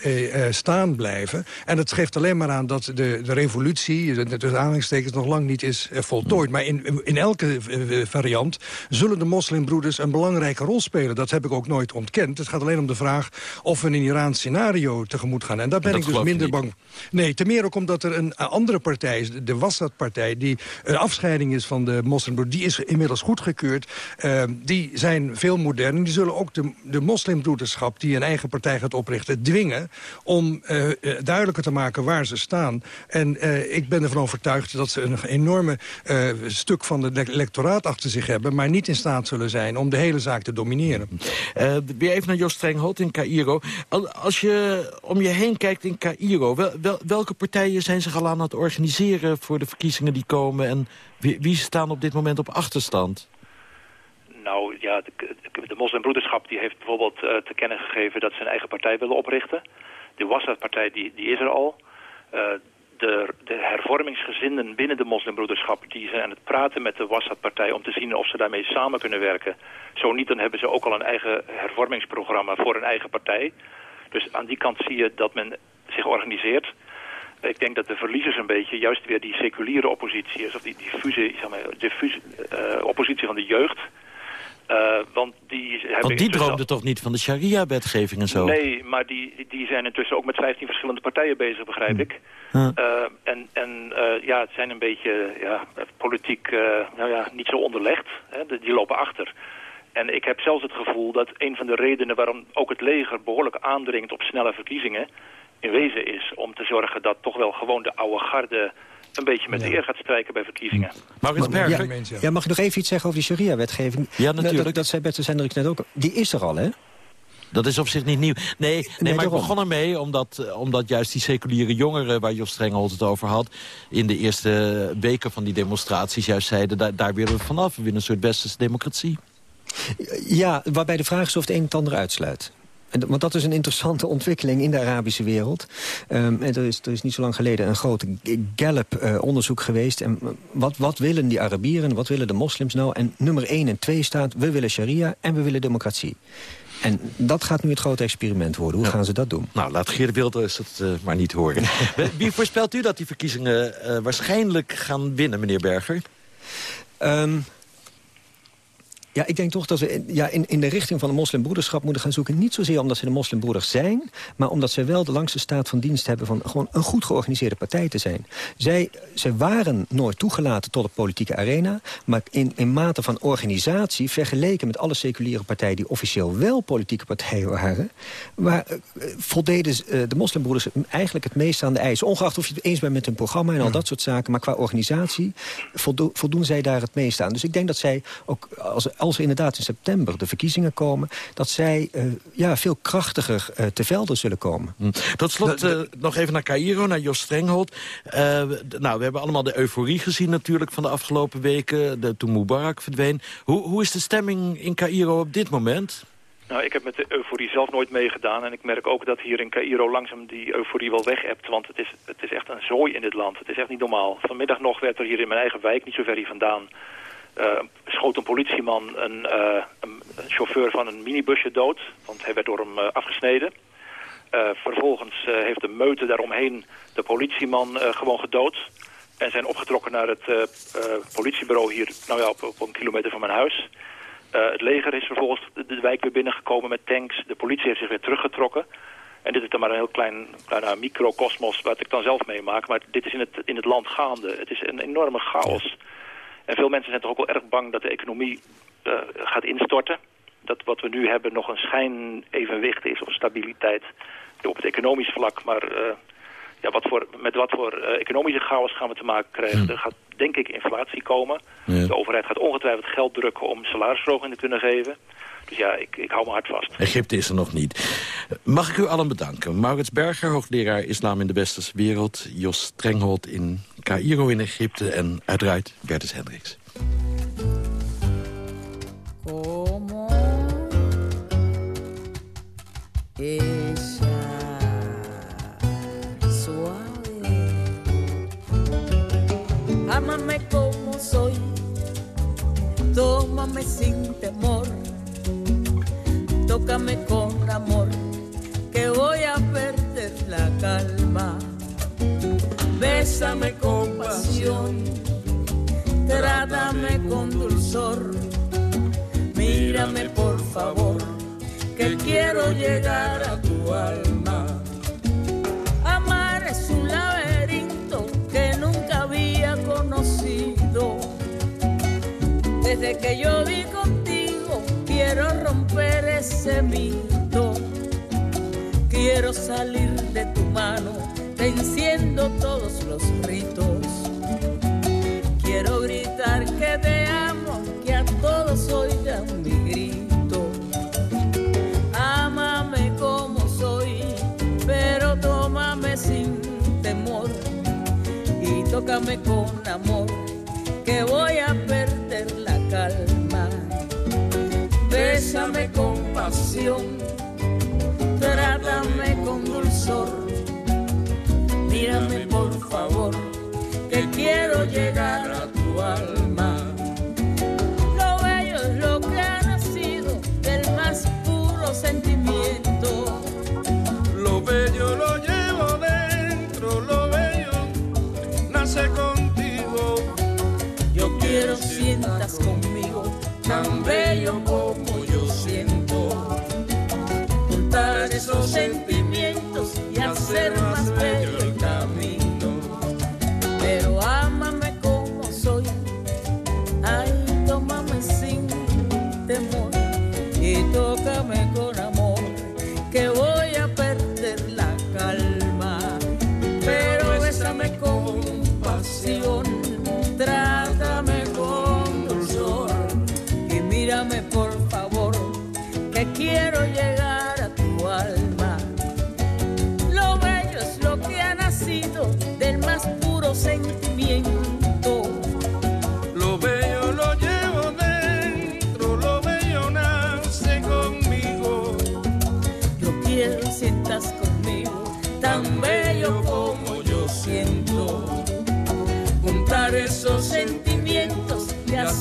staan blijven. En het geeft alleen maar aan dat de, de revolutie... de aanhalingstekens nog lang niet is eh, voltooid. Maar in, in elke eh, variant zullen de moslimbroeders een belangrijke rol spelen. Dat heb ik ook nooit ontkend. Het gaat alleen om de vraag of we een Iraans scenario tegemoet gaan. En daar ben dat ik dus minder bang Nee, ten meer ook omdat er een eh, andere partij is, de Wassat-partij... die een afscheiding is van de moslimbroeders, die is inmiddels goedgekeurd. Uh, die zijn veel moderner. Die zullen ook de, de moslimbroederschap, die een eigen partij gaat oprichten... dwingen om uh, duidelijker te maken waar ze staan. En uh, ik ben ervan overtuigd dat ze een enorme uh, stuk van het electoraat achter zich hebben... maar niet in staat zullen zijn om de hele zaak te domineren. Uh, weer even naar Joost Strengholt in Cairo. Als je om je heen kijkt in Cairo... Wel, wel, welke partijen zijn zich al aan het organiseren voor de verkiezingen die komen... en wie, wie staan op dit moment op achterstand? Nou ja, de, de moslimbroederschap die heeft bijvoorbeeld uh, te kennen gegeven... dat ze een eigen partij willen oprichten. De Wassat-partij die, die is er al. Uh, de, de hervormingsgezinden binnen de moslimbroederschap... die zijn aan het praten met de Wassat-partij om te zien of ze daarmee samen kunnen werken. Zo niet, dan hebben ze ook al een eigen hervormingsprogramma voor een eigen partij. Dus aan die kant zie je dat men zich organiseert. Ik denk dat de verliezers een beetje juist weer die seculiere oppositie is... of die diffuse, zeg maar, diffuse uh, oppositie van de jeugd... Uh, want die, want die droomde al... toch niet van de sharia-wetgeving en zo? Nee, maar die, die zijn intussen ook met 15 verschillende partijen bezig, begrijp ik. Uh, en en uh, ja, het zijn een beetje ja, politiek nou ja, niet zo onderlegd. Hè? Die lopen achter. En ik heb zelfs het gevoel dat een van de redenen waarom ook het leger behoorlijk aandringt op snelle verkiezingen in wezen is om te zorgen dat toch wel gewoon de oude garde een beetje met de eer gaat strijken bij verkiezingen. Maurits Berger? Ja, ja, mag ik nog even iets zeggen over die sharia-wetgeving? Ja, natuurlijk. Dat, dat zei Bertus Hendricks net ook. Die is er al, hè? Dat is op zich niet nieuw. Nee, nee, Nee, maar ik begon ermee omdat, eh, omdat juist die seculiere jongeren... waar Jos Strenghold het over had... in de eerste weken van die demonstraties juist zeiden... daar, daar willen we vanaf, we willen een soort westerse democratie. Ja, waarbij de vraag is of het een het ander uitsluit. En, want dat is een interessante ontwikkeling in de Arabische wereld. Ehm, en er, is, er is niet zo lang geleden een groot Gallup-onderzoek geweest. En wat, wat willen die Arabieren, wat willen de moslims nou? En nummer 1 en 2 staat, we willen sharia en we willen democratie. En dat gaat nu het grote experiment worden. Hoe gaan ze dat doen? Nou, laat Geert Wilders het eh, maar niet horen. Wie voorspelt u dat die verkiezingen eh, waarschijnlijk gaan winnen, meneer Berger? Ehm, ja, ik denk toch dat we in- ja, in, in de richting van de moslimbroederschap moeten gaan zoeken. Niet zozeer omdat ze de moslimbroeders zijn... maar omdat ze wel de langste staat van dienst hebben... van gewoon een goed georganiseerde partij te zijn. Zij, zij waren nooit toegelaten tot de politieke arena... maar in, in mate van organisatie... vergeleken met alle seculiere partijen... die officieel wel politieke partijen waren... waar, eh, voldeden eh, de moslimbroeders eigenlijk het meest aan de eisen. Ongeacht of je het eens bent met hun programma en al dat soort zaken... maar qua organisatie voldo- voldoen zij daar het meest aan. Dus ik denk dat zij ook, als, als er inderdaad in september de verkiezingen komen... dat zij eh, ja, veel krachtiger eh, te velden zullen komen. Tot slot eh, nog even naar Cairo, naar Jos Strenghold. Eh, nou, we hebben allemaal de euforie gezien natuurlijk van de afgelopen weken. De, toen Mubarak verdween. Hoe, hoe is de stemming in Cairo op dit moment? Nou, ik heb met de euforie zelf nooit meegedaan. En ik merk ook dat hier in Cairo langzaam die euforie wel weg hebt. Want het is, het is echt een zooi in dit land. Het is echt niet normaal. Vanmiddag nog werd er hier in mijn eigen wijk, niet zo ver hier vandaan... eh, schoot een politieman een, eh, een, een chauffeur van een minibusje dood. Want hij werd door hem eh, afgesneden. Vervolgens heeft de meute daaromheen de politieman gewoon gedood. En zijn opgetrokken naar het politiebureau hier, nou ja, op, op een kilometer van mijn huis. Het leger is vervolgens de, wijk weer binnengekomen met tanks. De politie heeft zich weer teruggetrokken. En dit is dan maar een heel klein, klein microcosmos wat ik dan zelf meemaak. Maar dit is in het, in het land gaande. Het is een enorme chaos. En veel mensen zijn toch ook wel erg bang dat de economie eh, gaat instorten. Dat wat we nu hebben nog een schijnevenwicht is of stabiliteit op het economisch vlak. Maar eh, ja, wat voor, met wat voor eh, economische chaos gaan we te maken krijgen? Er gaat denk ik inflatie komen. Ja. De overheid gaat ongetwijfeld geld drukken om salarisverhogingen te kunnen geven. Dus ja, ik, ik hou me hard vast. Egypte is er nog niet. Mag ik u allen bedanken. Maurits Berger, hoogleraar Islam in de Westerse Wereld. Jos Strenghold in Cairo in Egypte. En uiteraard Bertus Hendricks. como ella suave. Ámame como soy, tómame sin temor, tócame con amor, que voy a perder la calma. Bésame con pasión, trátame con dulzor. Mírame por favor, que quiero llegar a tu alma. Amar es un laberinto que nunca había conocido. Desde que yo vi contigo, quiero romper ese mito. Quiero salir de tu mano, venciendo todos los ritos. Quiero gritar que te amo, que a todos oigan mi grito. Ámame como soy, pero tómame sin temor y tócame con trátame con dulzor. Mírame por favor, que quiero llegar a tu alma. Lo bello es lo que ha nacido del más puro sentimiento. Lo bello lo llevo dentro, lo bello nace contigo. Yo quiero sientas conmigo, tan bello como besos en ti.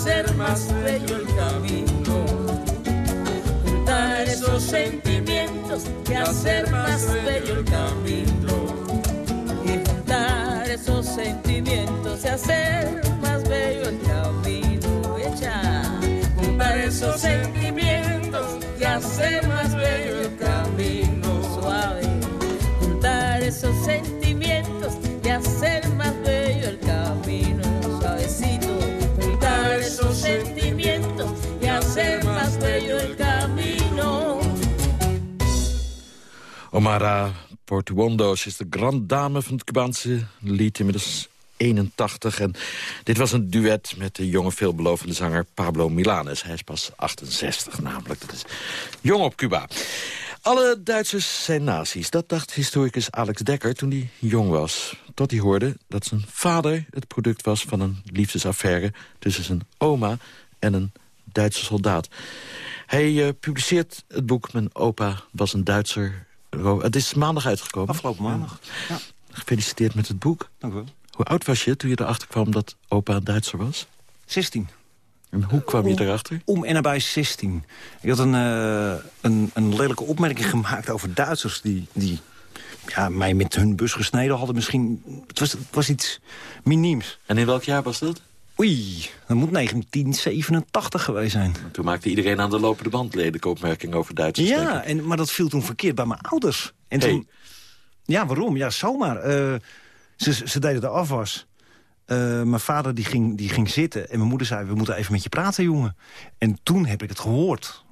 Hacer más bello el camino. Juntar esos sentimientos y hacer más bello el camino. Y juntar esos sentimientos y hacer más bello el camino. Echa. Juntar esos sentimientos y hacer más Omara Portuondo, ze is de grand dame van het Cubaanse lied, inmiddels 81. En dit was een duet met de jonge veelbelovende zanger Pablo Milanes. Hij is pas 68 namelijk, dat is jong op Cuba. Alle Duitsers zijn nazi's, dat dacht historicus Alex Dekker toen hij jong was. Tot hij hoorde dat zijn vader het product was van een liefdesaffaire... tussen zijn oma en een Duitse soldaat. Hij eh, publiceert het boek Mijn opa was een Duitser. Het is maandag uitgekomen. Afgelopen maandag. Ja. Gefeliciteerd met het boek. Dank u wel. Hoe oud was je toen je erachter kwam dat opa een Duitser was? 16. En hoe kwam je erachter? Om en nabij 16. Ik had een, eh, een, een lelijke opmerking gemaakt over Duitsers... die, die ja, mij met hun bus gesneden hadden. Misschien, het was, het was iets miniems. En in welk jaar was dat? Oei, dat moet 1987 geweest zijn. Toen maakte iedereen aan de lopende band lelijke opmerkingen over Duitsers. Ja, en, maar dat viel toen verkeerd bij mijn ouders. En Hey. toen, ja, waarom? Ja, zomaar. Eh, ze, ze deden de afwas. Eh, mijn vader die ging, die ging zitten en mijn moeder zei... we moeten even met je praten, jongen. En toen heb ik het gehoord.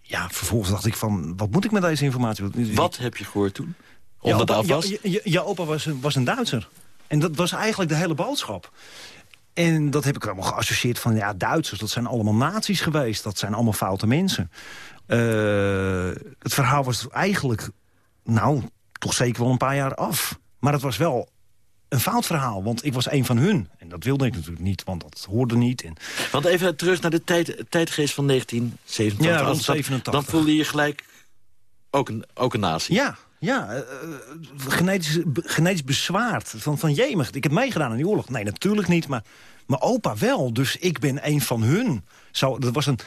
Ja, vervolgens dacht ik van, wat moet ik met deze informatie? Wat heb je gehoord toen? Onder de opa, afwas? Ja, ja, ja, opa was, was een Duitser. En dat was eigenlijk de hele boodschap. En dat heb ik allemaal geassocieerd van... ja, Duitsers, dat zijn allemaal nazi's geweest. Dat zijn allemaal foute mensen. Eh, het verhaal was eigenlijk, nou, toch zeker wel een paar jaar af. Maar het was wel een fout verhaal, want ik was een van hun. En dat wilde ik natuurlijk niet, want dat hoorde niet. En... Want even terug naar de tijd, tijdgeest van 1987. Ja, rond Als dat- 87. Dan voelde je je gelijk ook een, ook een nazi. Ja, ja eh, eh, genetisch, genetisch bezwaard. Van, van jemig, ik heb meegedaan aan die oorlog. Nee, natuurlijk niet, maar mijn opa wel. Dus ik ben een van hun. Zo, dat was een...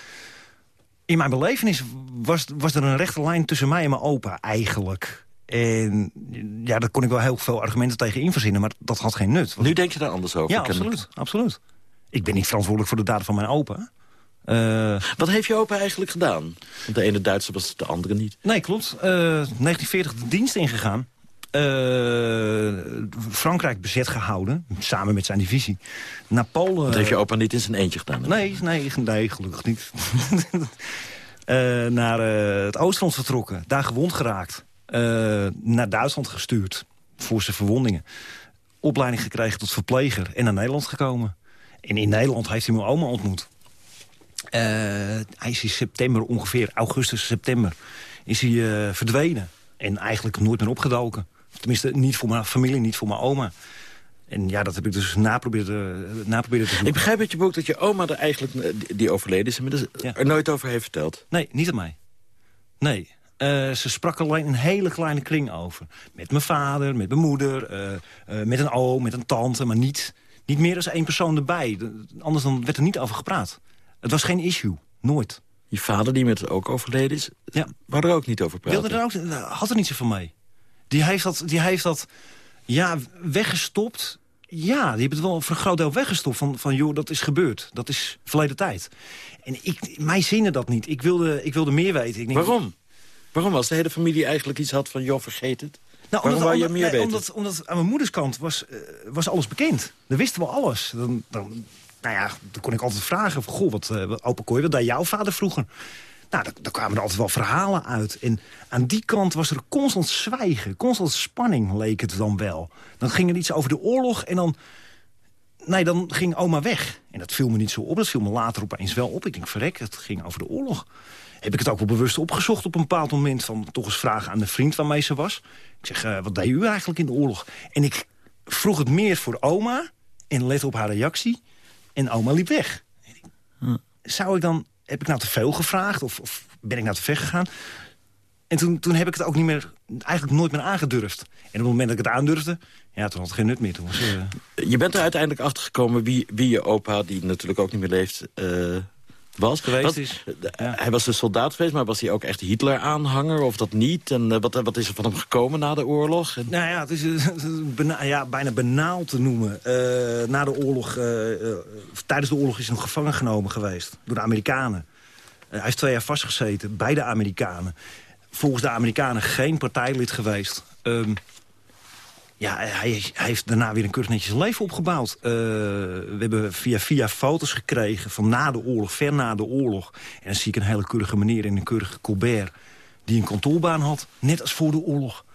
In mijn belevenis was, was er een rechte lijn tussen mij en mijn opa eigenlijk. En ja, daar kon ik wel heel veel argumenten tegen in verzinnen, maar dat had geen nut. Nu denk je daar anders over, Ja, absoluut, absoluut. Ik ben niet verantwoordelijk voor de daden van mijn opa. Eh, Wat heeft je opa eigenlijk gedaan? Want de ene Duitser was de andere niet. Nee, klopt. Eh 1940 de dienst ingegaan. Eh, Frankrijk bezet gehouden, samen met zijn divisie. Naar Polen... Dat heeft je opa niet in zijn eentje gedaan. hè? Nee, nee, nee, gelukkig niet. Naar het Oostland vertrokken, daar gewond geraakt. Naar Duitsland gestuurd, voor zijn verwondingen. Opleiding gekregen tot verpleger en naar Nederland gekomen. En in Nederland heeft hij mijn oma ontmoet. Eh, hij is in september, ongeveer augustus, september, is hij eh, verdwenen. En eigenlijk nooit meer opgedoken. Tenminste, niet voor mijn familie, niet voor mijn oma. En ja, dat heb ik dus naproberen, naproberen te zoeken. Ik begrijp uit je boek dat je oma er eigenlijk, eh, die- overleden is... inmiddels er nooit over heeft verteld. Nee, niet aan mij. Nee. Eh, ze sprak alleen een hele kleine kring over. Met mijn vader, met mijn moeder, eh, eh, met een oom, met een tante. Maar niet, niet meer dan één persoon erbij. De- Anders dan werd er niet over gepraat. Het was geen issue. Nooit. Je vader, die met ook overleden is, ja. wou er ook niet over praten. Wilde er ook, nou, had er niet zo van mee. Die heeft dat, die heeft dat ja, weggestopt. Ja, die hebben het wel voor een groot deel weggestopt. Van, van joh, dat is gebeurd. Dat is verleden tijd. En ik, mij zinnen dat niet. Ik wilde, ik wilde meer weten. Ik denk, Waarom? Waarom was de hele familie eigenlijk iets had van... joh, vergeet het? Nou, Waarom wou je omdat, meer nee, weten? Omdat, omdat aan mijn moeders kant was, eh, was alles bekend. Dan wisten we alles. Dan, dan, nou ja, dan kon ik altijd vragen van... Goh, wat, eh, wat opa Kooi, wat deed jouw vader vroeger? Nou, daar, daar kwamen er altijd wel verhalen uit. En aan die kant was er constant zwijgen. Constant spanning leek het dan wel. Dan ging er iets over de oorlog en dan... Nee, dan ging oma weg. En dat viel me niet zo op. Dat viel me later opeens wel op. Ik denk, verrek, het ging over de oorlog. Heb ik het ook wel bewust opgezocht op een bepaald moment... van toch eens vragen aan de vriend waarmee ze was. Ik zeg, eh, wat deed u eigenlijk in de oorlog? En ik vroeg het meer voor oma en let op haar reactie. En oma liep weg. Zou ik dan, heb ik nou te veel gevraagd of, of ben ik nou te ver gegaan? En toen, toen heb ik het ook niet meer, eigenlijk nooit meer aangedurfd. En op het moment dat ik het aandurfde, ja, toen had het geen nut meer. Toen was, eh, Je bent er uiteindelijk achter gekomen wie, wie je opa, die natuurlijk ook niet meer leeft, eh, was. Geweest Wat- is, eh, Hij was een soldaat geweest, maar was hij ook echt Hitler-aanhanger of dat niet? En eh, wat, wat is er van hem gekomen na de oorlog? En- Nou ja, het is eh, ja, bijna banaal te noemen. Na de oorlog, tijdens de oorlog is hij nog gevangen genomen geweest. Door de Amerikanen. Hij is twee jaar vastgezeten bij de Amerikanen. Volgens de Amerikanen geen partijlid geweest. Ehm, ja, hij, heeft daarna weer een keurig netjes leven opgebouwd. Eh, we hebben via via foto's gekregen van na de oorlog, ver na de oorlog. En dan zie ik een hele keurige meneer in een keurige Colbert... die een kantoorbaan had, net als voor de oorlog.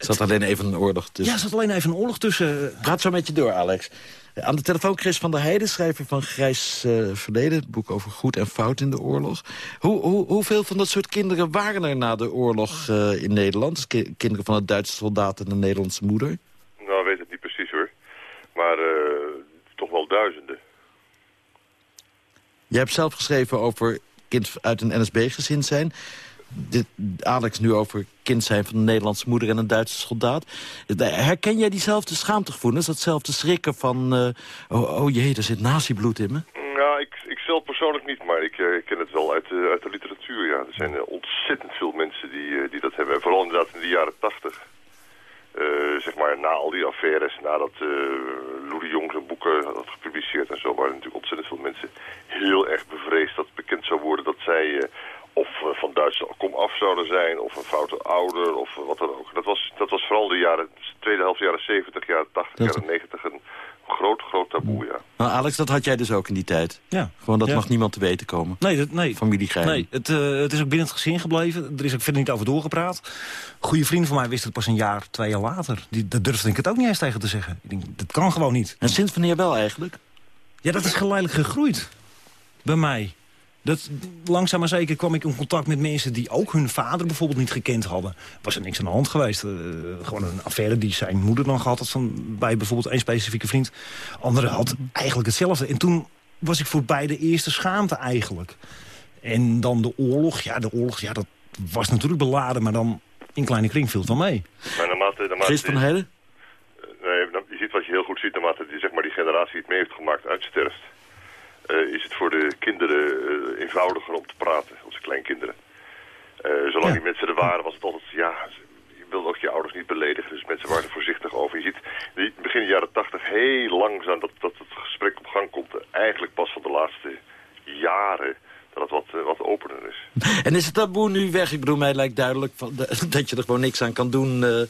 Er zat alleen even een oorlog tussen. Ja, er zat alleen even een oorlog tussen. Praat zo met je door, Alex. Aan de telefoon Chris van der Heijden, schrijver van Grijs eh, Verleden... het boek over goed en fout in de oorlog. Hoe, hoe, hoeveel van dat soort kinderen waren er na de oorlog eh, in Nederland? Dus ki- kinderen van het Duitse soldaat en de Nederlandse moeder? Nou, ik weet het niet precies hoor. Maar eh, toch wel duizenden. Je hebt zelf geschreven over kind uit een NSB-gezin zijn. Dit, Alex nu over kind zijn van een Nederlandse moeder en een Duitse soldaat. Herken jij diezelfde schaamtegevoelens? Datzelfde schrikken van... eh, oh, jee, er zit nazi-bloed in me? Nou, ik, ik zelf persoonlijk niet, maar ik, eh, ik ken het wel uit, de uit de literatuur. Ja. Er zijn eh, ontzettend veel mensen die, die dat hebben. En vooral inderdaad in de jaren tachtig. Zeg maar na al die affaires, nadat uh, Lou de Jong zijn boeken had gepubliceerd en zo, waren natuurlijk ontzettend veel mensen heel erg bevreesd dat bekend zou worden dat zij of eh, van Duitse komaf zouden zijn, of een foute ouder, of wat dan ook. Dat was, dat was vooral de jaren, tweede helft jaren 70, jaren 80, Dat- jaren 90 een groot, groot taboe, ja. Nou, Alex, dat had jij dus ook in die tijd. Ja. Gewoon, dat Ja. mag niemand te weten komen. Nee, dat, nee. Familie Gein. Nee, het, eh, het is ook binnen het gezin gebleven. Er is ook verder niet over doorgepraat. Goede vriend van mij wist het pas een jaar, twee jaar later. Die, dat durfde ik het ook niet eens tegen te zeggen. Ik denk, dat kan gewoon niet. En sinds wanneer wel eigenlijk? Ja, dat is geleidelijk gegroeid. Bij mij. Dat, langzaam maar zeker kwam ik in contact met mensen die ook hun vader bijvoorbeeld niet gekend hadden. Was er niks aan de hand geweest. Eh, gewoon een affaire die zijn moeder dan gehad had van, bij bijvoorbeeld één specifieke vriend. Andere had eigenlijk hetzelfde. En toen was ik voorbij de eerste schaamte eigenlijk. En dan de oorlog. Ja, de oorlog, ja, dat was natuurlijk beladen, maar dan in kleine kring viel het wel mee. Maar naarmate, naarmate Chris van der Heijden? Nee, nou, je ziet wat je heel goed ziet, naarmate die, zeg maar, die generatie die het mee heeft gemaakt uitsterft, is het voor de kinderen eh, eenvoudiger om te praten, onze kleinkinderen. Eh, zolang die mensen er waren, was het altijd, ja, je wilde ook je ouders niet beledigen, dus mensen waren er voorzichtig over. Je ziet begin jaren tachtig heel langzaam dat, dat het gesprek op gang komt, eh, eigenlijk pas van de laatste jaren, dat het wat, eh, wat opener is. En is het taboe nu weg? Ik bedoel, mij lijkt duidelijk van, de- dat je er gewoon niks aan kan doen... eh,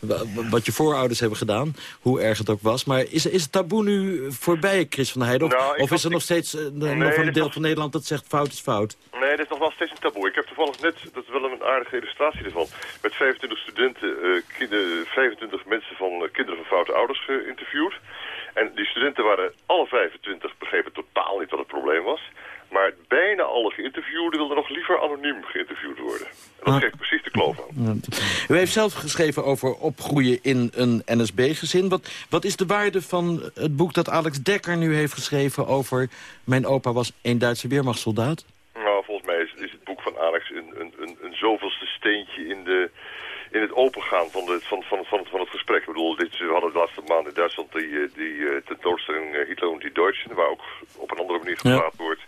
wa- wat je voorouders hebben gedaan, hoe erg het ook was. Maar is, is het taboe nu voorbij, Chris van der Heijden? Of, Nou, of is er nog steeds eh, Nee, nog een deel van Nederland dat zegt fout is fout? Nee, dat is nog wel steeds een taboe. Ik heb toevallig net, dat is wel een aardige illustratie ervan, met 25 studenten, eh, kinder- 25 mensen van kinderen van foute ouders geïnterviewd. En die studenten waren, alle 25 begrepen totaal niet wat het probleem was. Maar bijna alle geïnterviewden wilden nog liever anoniem geïnterviewd worden. En dat geeft precies de kloof aan. U heeft zelf geschreven over opgroeien in een NSB-gezin. Wat, wat is de waarde van het boek dat Alex Dekker nu heeft geschreven... over mijn opa was een Duitse weermachtssoldaat? Nou, volgens mij is, is het boek van Alex een, een, een, een zoveelste steentje in, de, in het opengaan van, de, van, van, van, van het gesprek. Ik bedoel, dit, we hadden de laatste maand in Duitsland die, eh, die eh, tentoonstelling eh, Hitler und die Deutschen, waar ook op een andere manier gepraat wordt.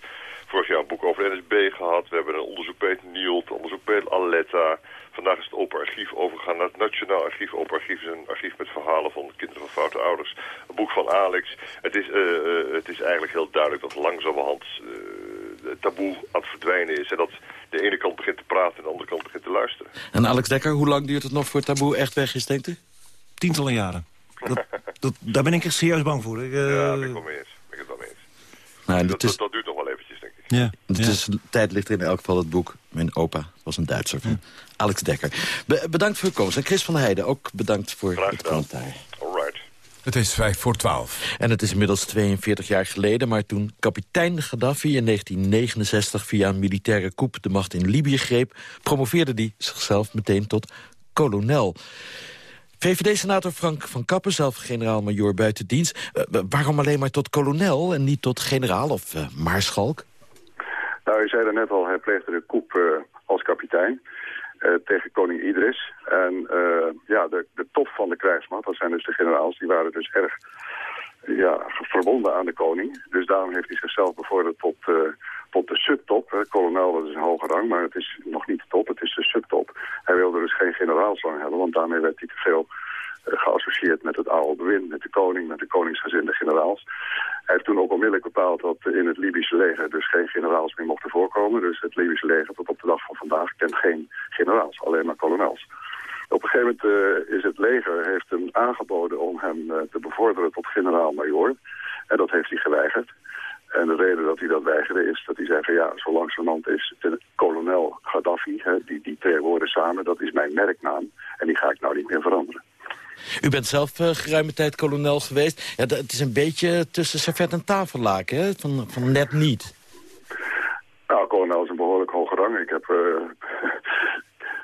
Vorig jaar een boek over de NSB gehad. We hebben een onderzoek bij het NIOT, onderzoek bij het Aletta. Vandaag is het Open Archief overgegaan naar het Nationaal Archief. Open Archief is een archief met verhalen van kinderen van foute ouders. Een boek van Alex. Het is, eh, eh, het is eigenlijk heel duidelijk dat langzamerhand eh het taboe aan het verdwijnen is. En dat de ene kant begint te praten en de andere kant begint te luisteren. En Alex Dekker, hoe lang duurt het nog voor het taboe echt weg is, denkt u? Tientallen jaren. Dat, dat, daar ben ik echt serieus bang voor. Ik, eh, Ja, ben ik wel mee eens. Ben ik het wel mee eens. Nou, dat, dat, dat duurt nog wel eventjes, ja. het is, tijd ligt er in elk geval het boek. Mijn opa was een Duitser van Alex Dekker. Be- bedankt voor uw komst. En Chris van der Heijden, ook bedankt voor het commentaar. Het is vijf voor twaalf. En het is inmiddels 42 jaar geleden, maar toen kapitein Gaddafi in 1969 via een militaire coup de macht in Libië greep, promoveerde hij zichzelf meteen tot kolonel. VVD-senator Frank van Kappen, zelf generaal-majoor buiten dienst. Eh, waarom alleen maar tot kolonel en niet tot generaal of uh, maarschalk? Nou, je zei er net al, hij pleegde de koep uh, als kapitein uh, tegen koning Idris. En uh, ja, de, de top van de krijgsmacht, dat zijn dus de generaals, die waren dus erg ja, verbonden aan de koning. Dus daarom heeft hij zichzelf bevorderd tot, tot de subtop. Kolonel, dat is een hoge rang, maar het is nog niet de top, het is de subtop. Hij wilde dus geen generaalsrang hebben, want daarmee werd hij te veel geassocieerd met het oude bewind, met de koning, met de koningsgezinde generaals. Hij heeft toen ook onmiddellijk bepaald dat in het Libische leger dus geen generaals meer mochten voorkomen. Dus het Libische leger tot op de dag van vandaag kent geen generaals, alleen maar kolonels. Op een gegeven moment uh, is het leger heeft hem aangeboden om hem uh, te bevorderen tot generaal-majoor. En dat heeft hij geweigerd. En de reden dat hij dat weigerde is dat hij zei van ja, zo langzamerhand is de kolonel Gaddafi, hè, die, die twee woorden samen, dat is mijn merknaam. En die ga ik nou niet meer veranderen. U bent zelf uh, geruime tijd kolonel geweest. Ja, het is een beetje tussen servet en tafellaken, hè? Van, van net niet. Nou, kolonel is een behoorlijk hoge rang. Ik heb, uh,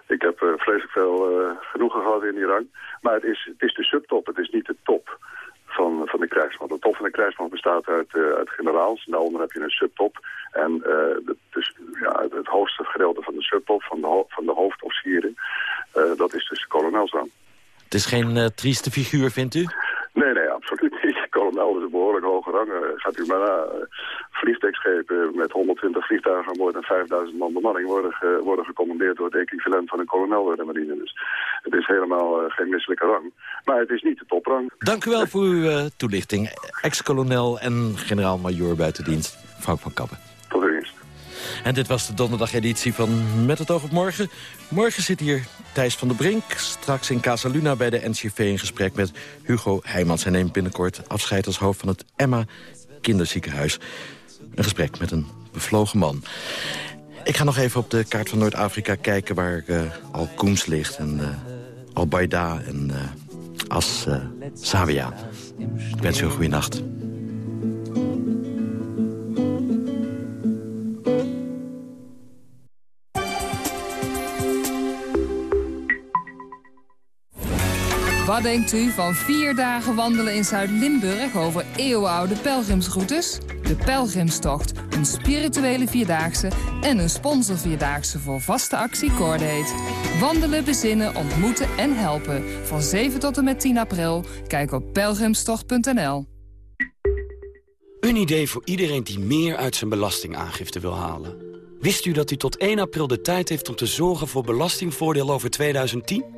ik heb uh, vreselijk veel genoegen gehad in die rang. Maar het is, het is de subtop, het is niet de top van, van de krijgsmacht. De top van de krijgsmacht bestaat uit, uit generaals. En daaronder heb je een subtop. En uh, dus, ja, het, hoogste gedeelte van de subtop, van de, van de hoofdofficieren, dat is dus de kolonelsrang. Het is geen uh, trieste figuur, vindt u? Nee, nee, absoluut niet. Kolonel is een behoorlijk hoge rang. Uh, gaat u maar na. Uh, vliegtuigschepen met 120 vliegtuigen aan boord en 5000 man bemanning worden, ge, worden gecommandeerd door het equivalent van een kolonel door de marine. Dus het is helemaal uh, geen misselijke rang. Maar het is niet de toprang. Dank u wel voor uw uh, toelichting. Ex-kolonel en generaal-majoor buiten dienst, Frank van Kappen. En dit was de donderdageditie van Met het oog op morgen. Morgen zit hier Thijs van der Brink. Straks in Casaluna bij de NCV in gesprek met Hugo Heijmans. Hij neemt binnenkort afscheid als hoofd van het Emma Kinderziekenhuis. Een gesprek met een bevlogen man. Ik ga nog even op de kaart van Noord-Afrika kijken... waar uh, Al Koems ligt en uh, Al Baida en uh, As Savia. Ik wens u een goede nacht. Wat denkt u van vier dagen wandelen in Zuid-Limburg over eeuwenoude pelgrimsroutes? De Pelgrimstocht, een spirituele vierdaagse en een sponsorvierdaagse voor vaste actie Cordate. Wandelen, bezinnen, ontmoeten en helpen. Van 7 tot en met 10 april. Kijk op pelgrimstocht.nl. Een idee voor iedereen die meer uit zijn belastingaangifte wil halen. Wist u dat u tot 1 april de tijd heeft om te zorgen voor belastingvoordeel over 2010?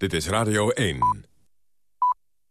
Dit is Radio 1.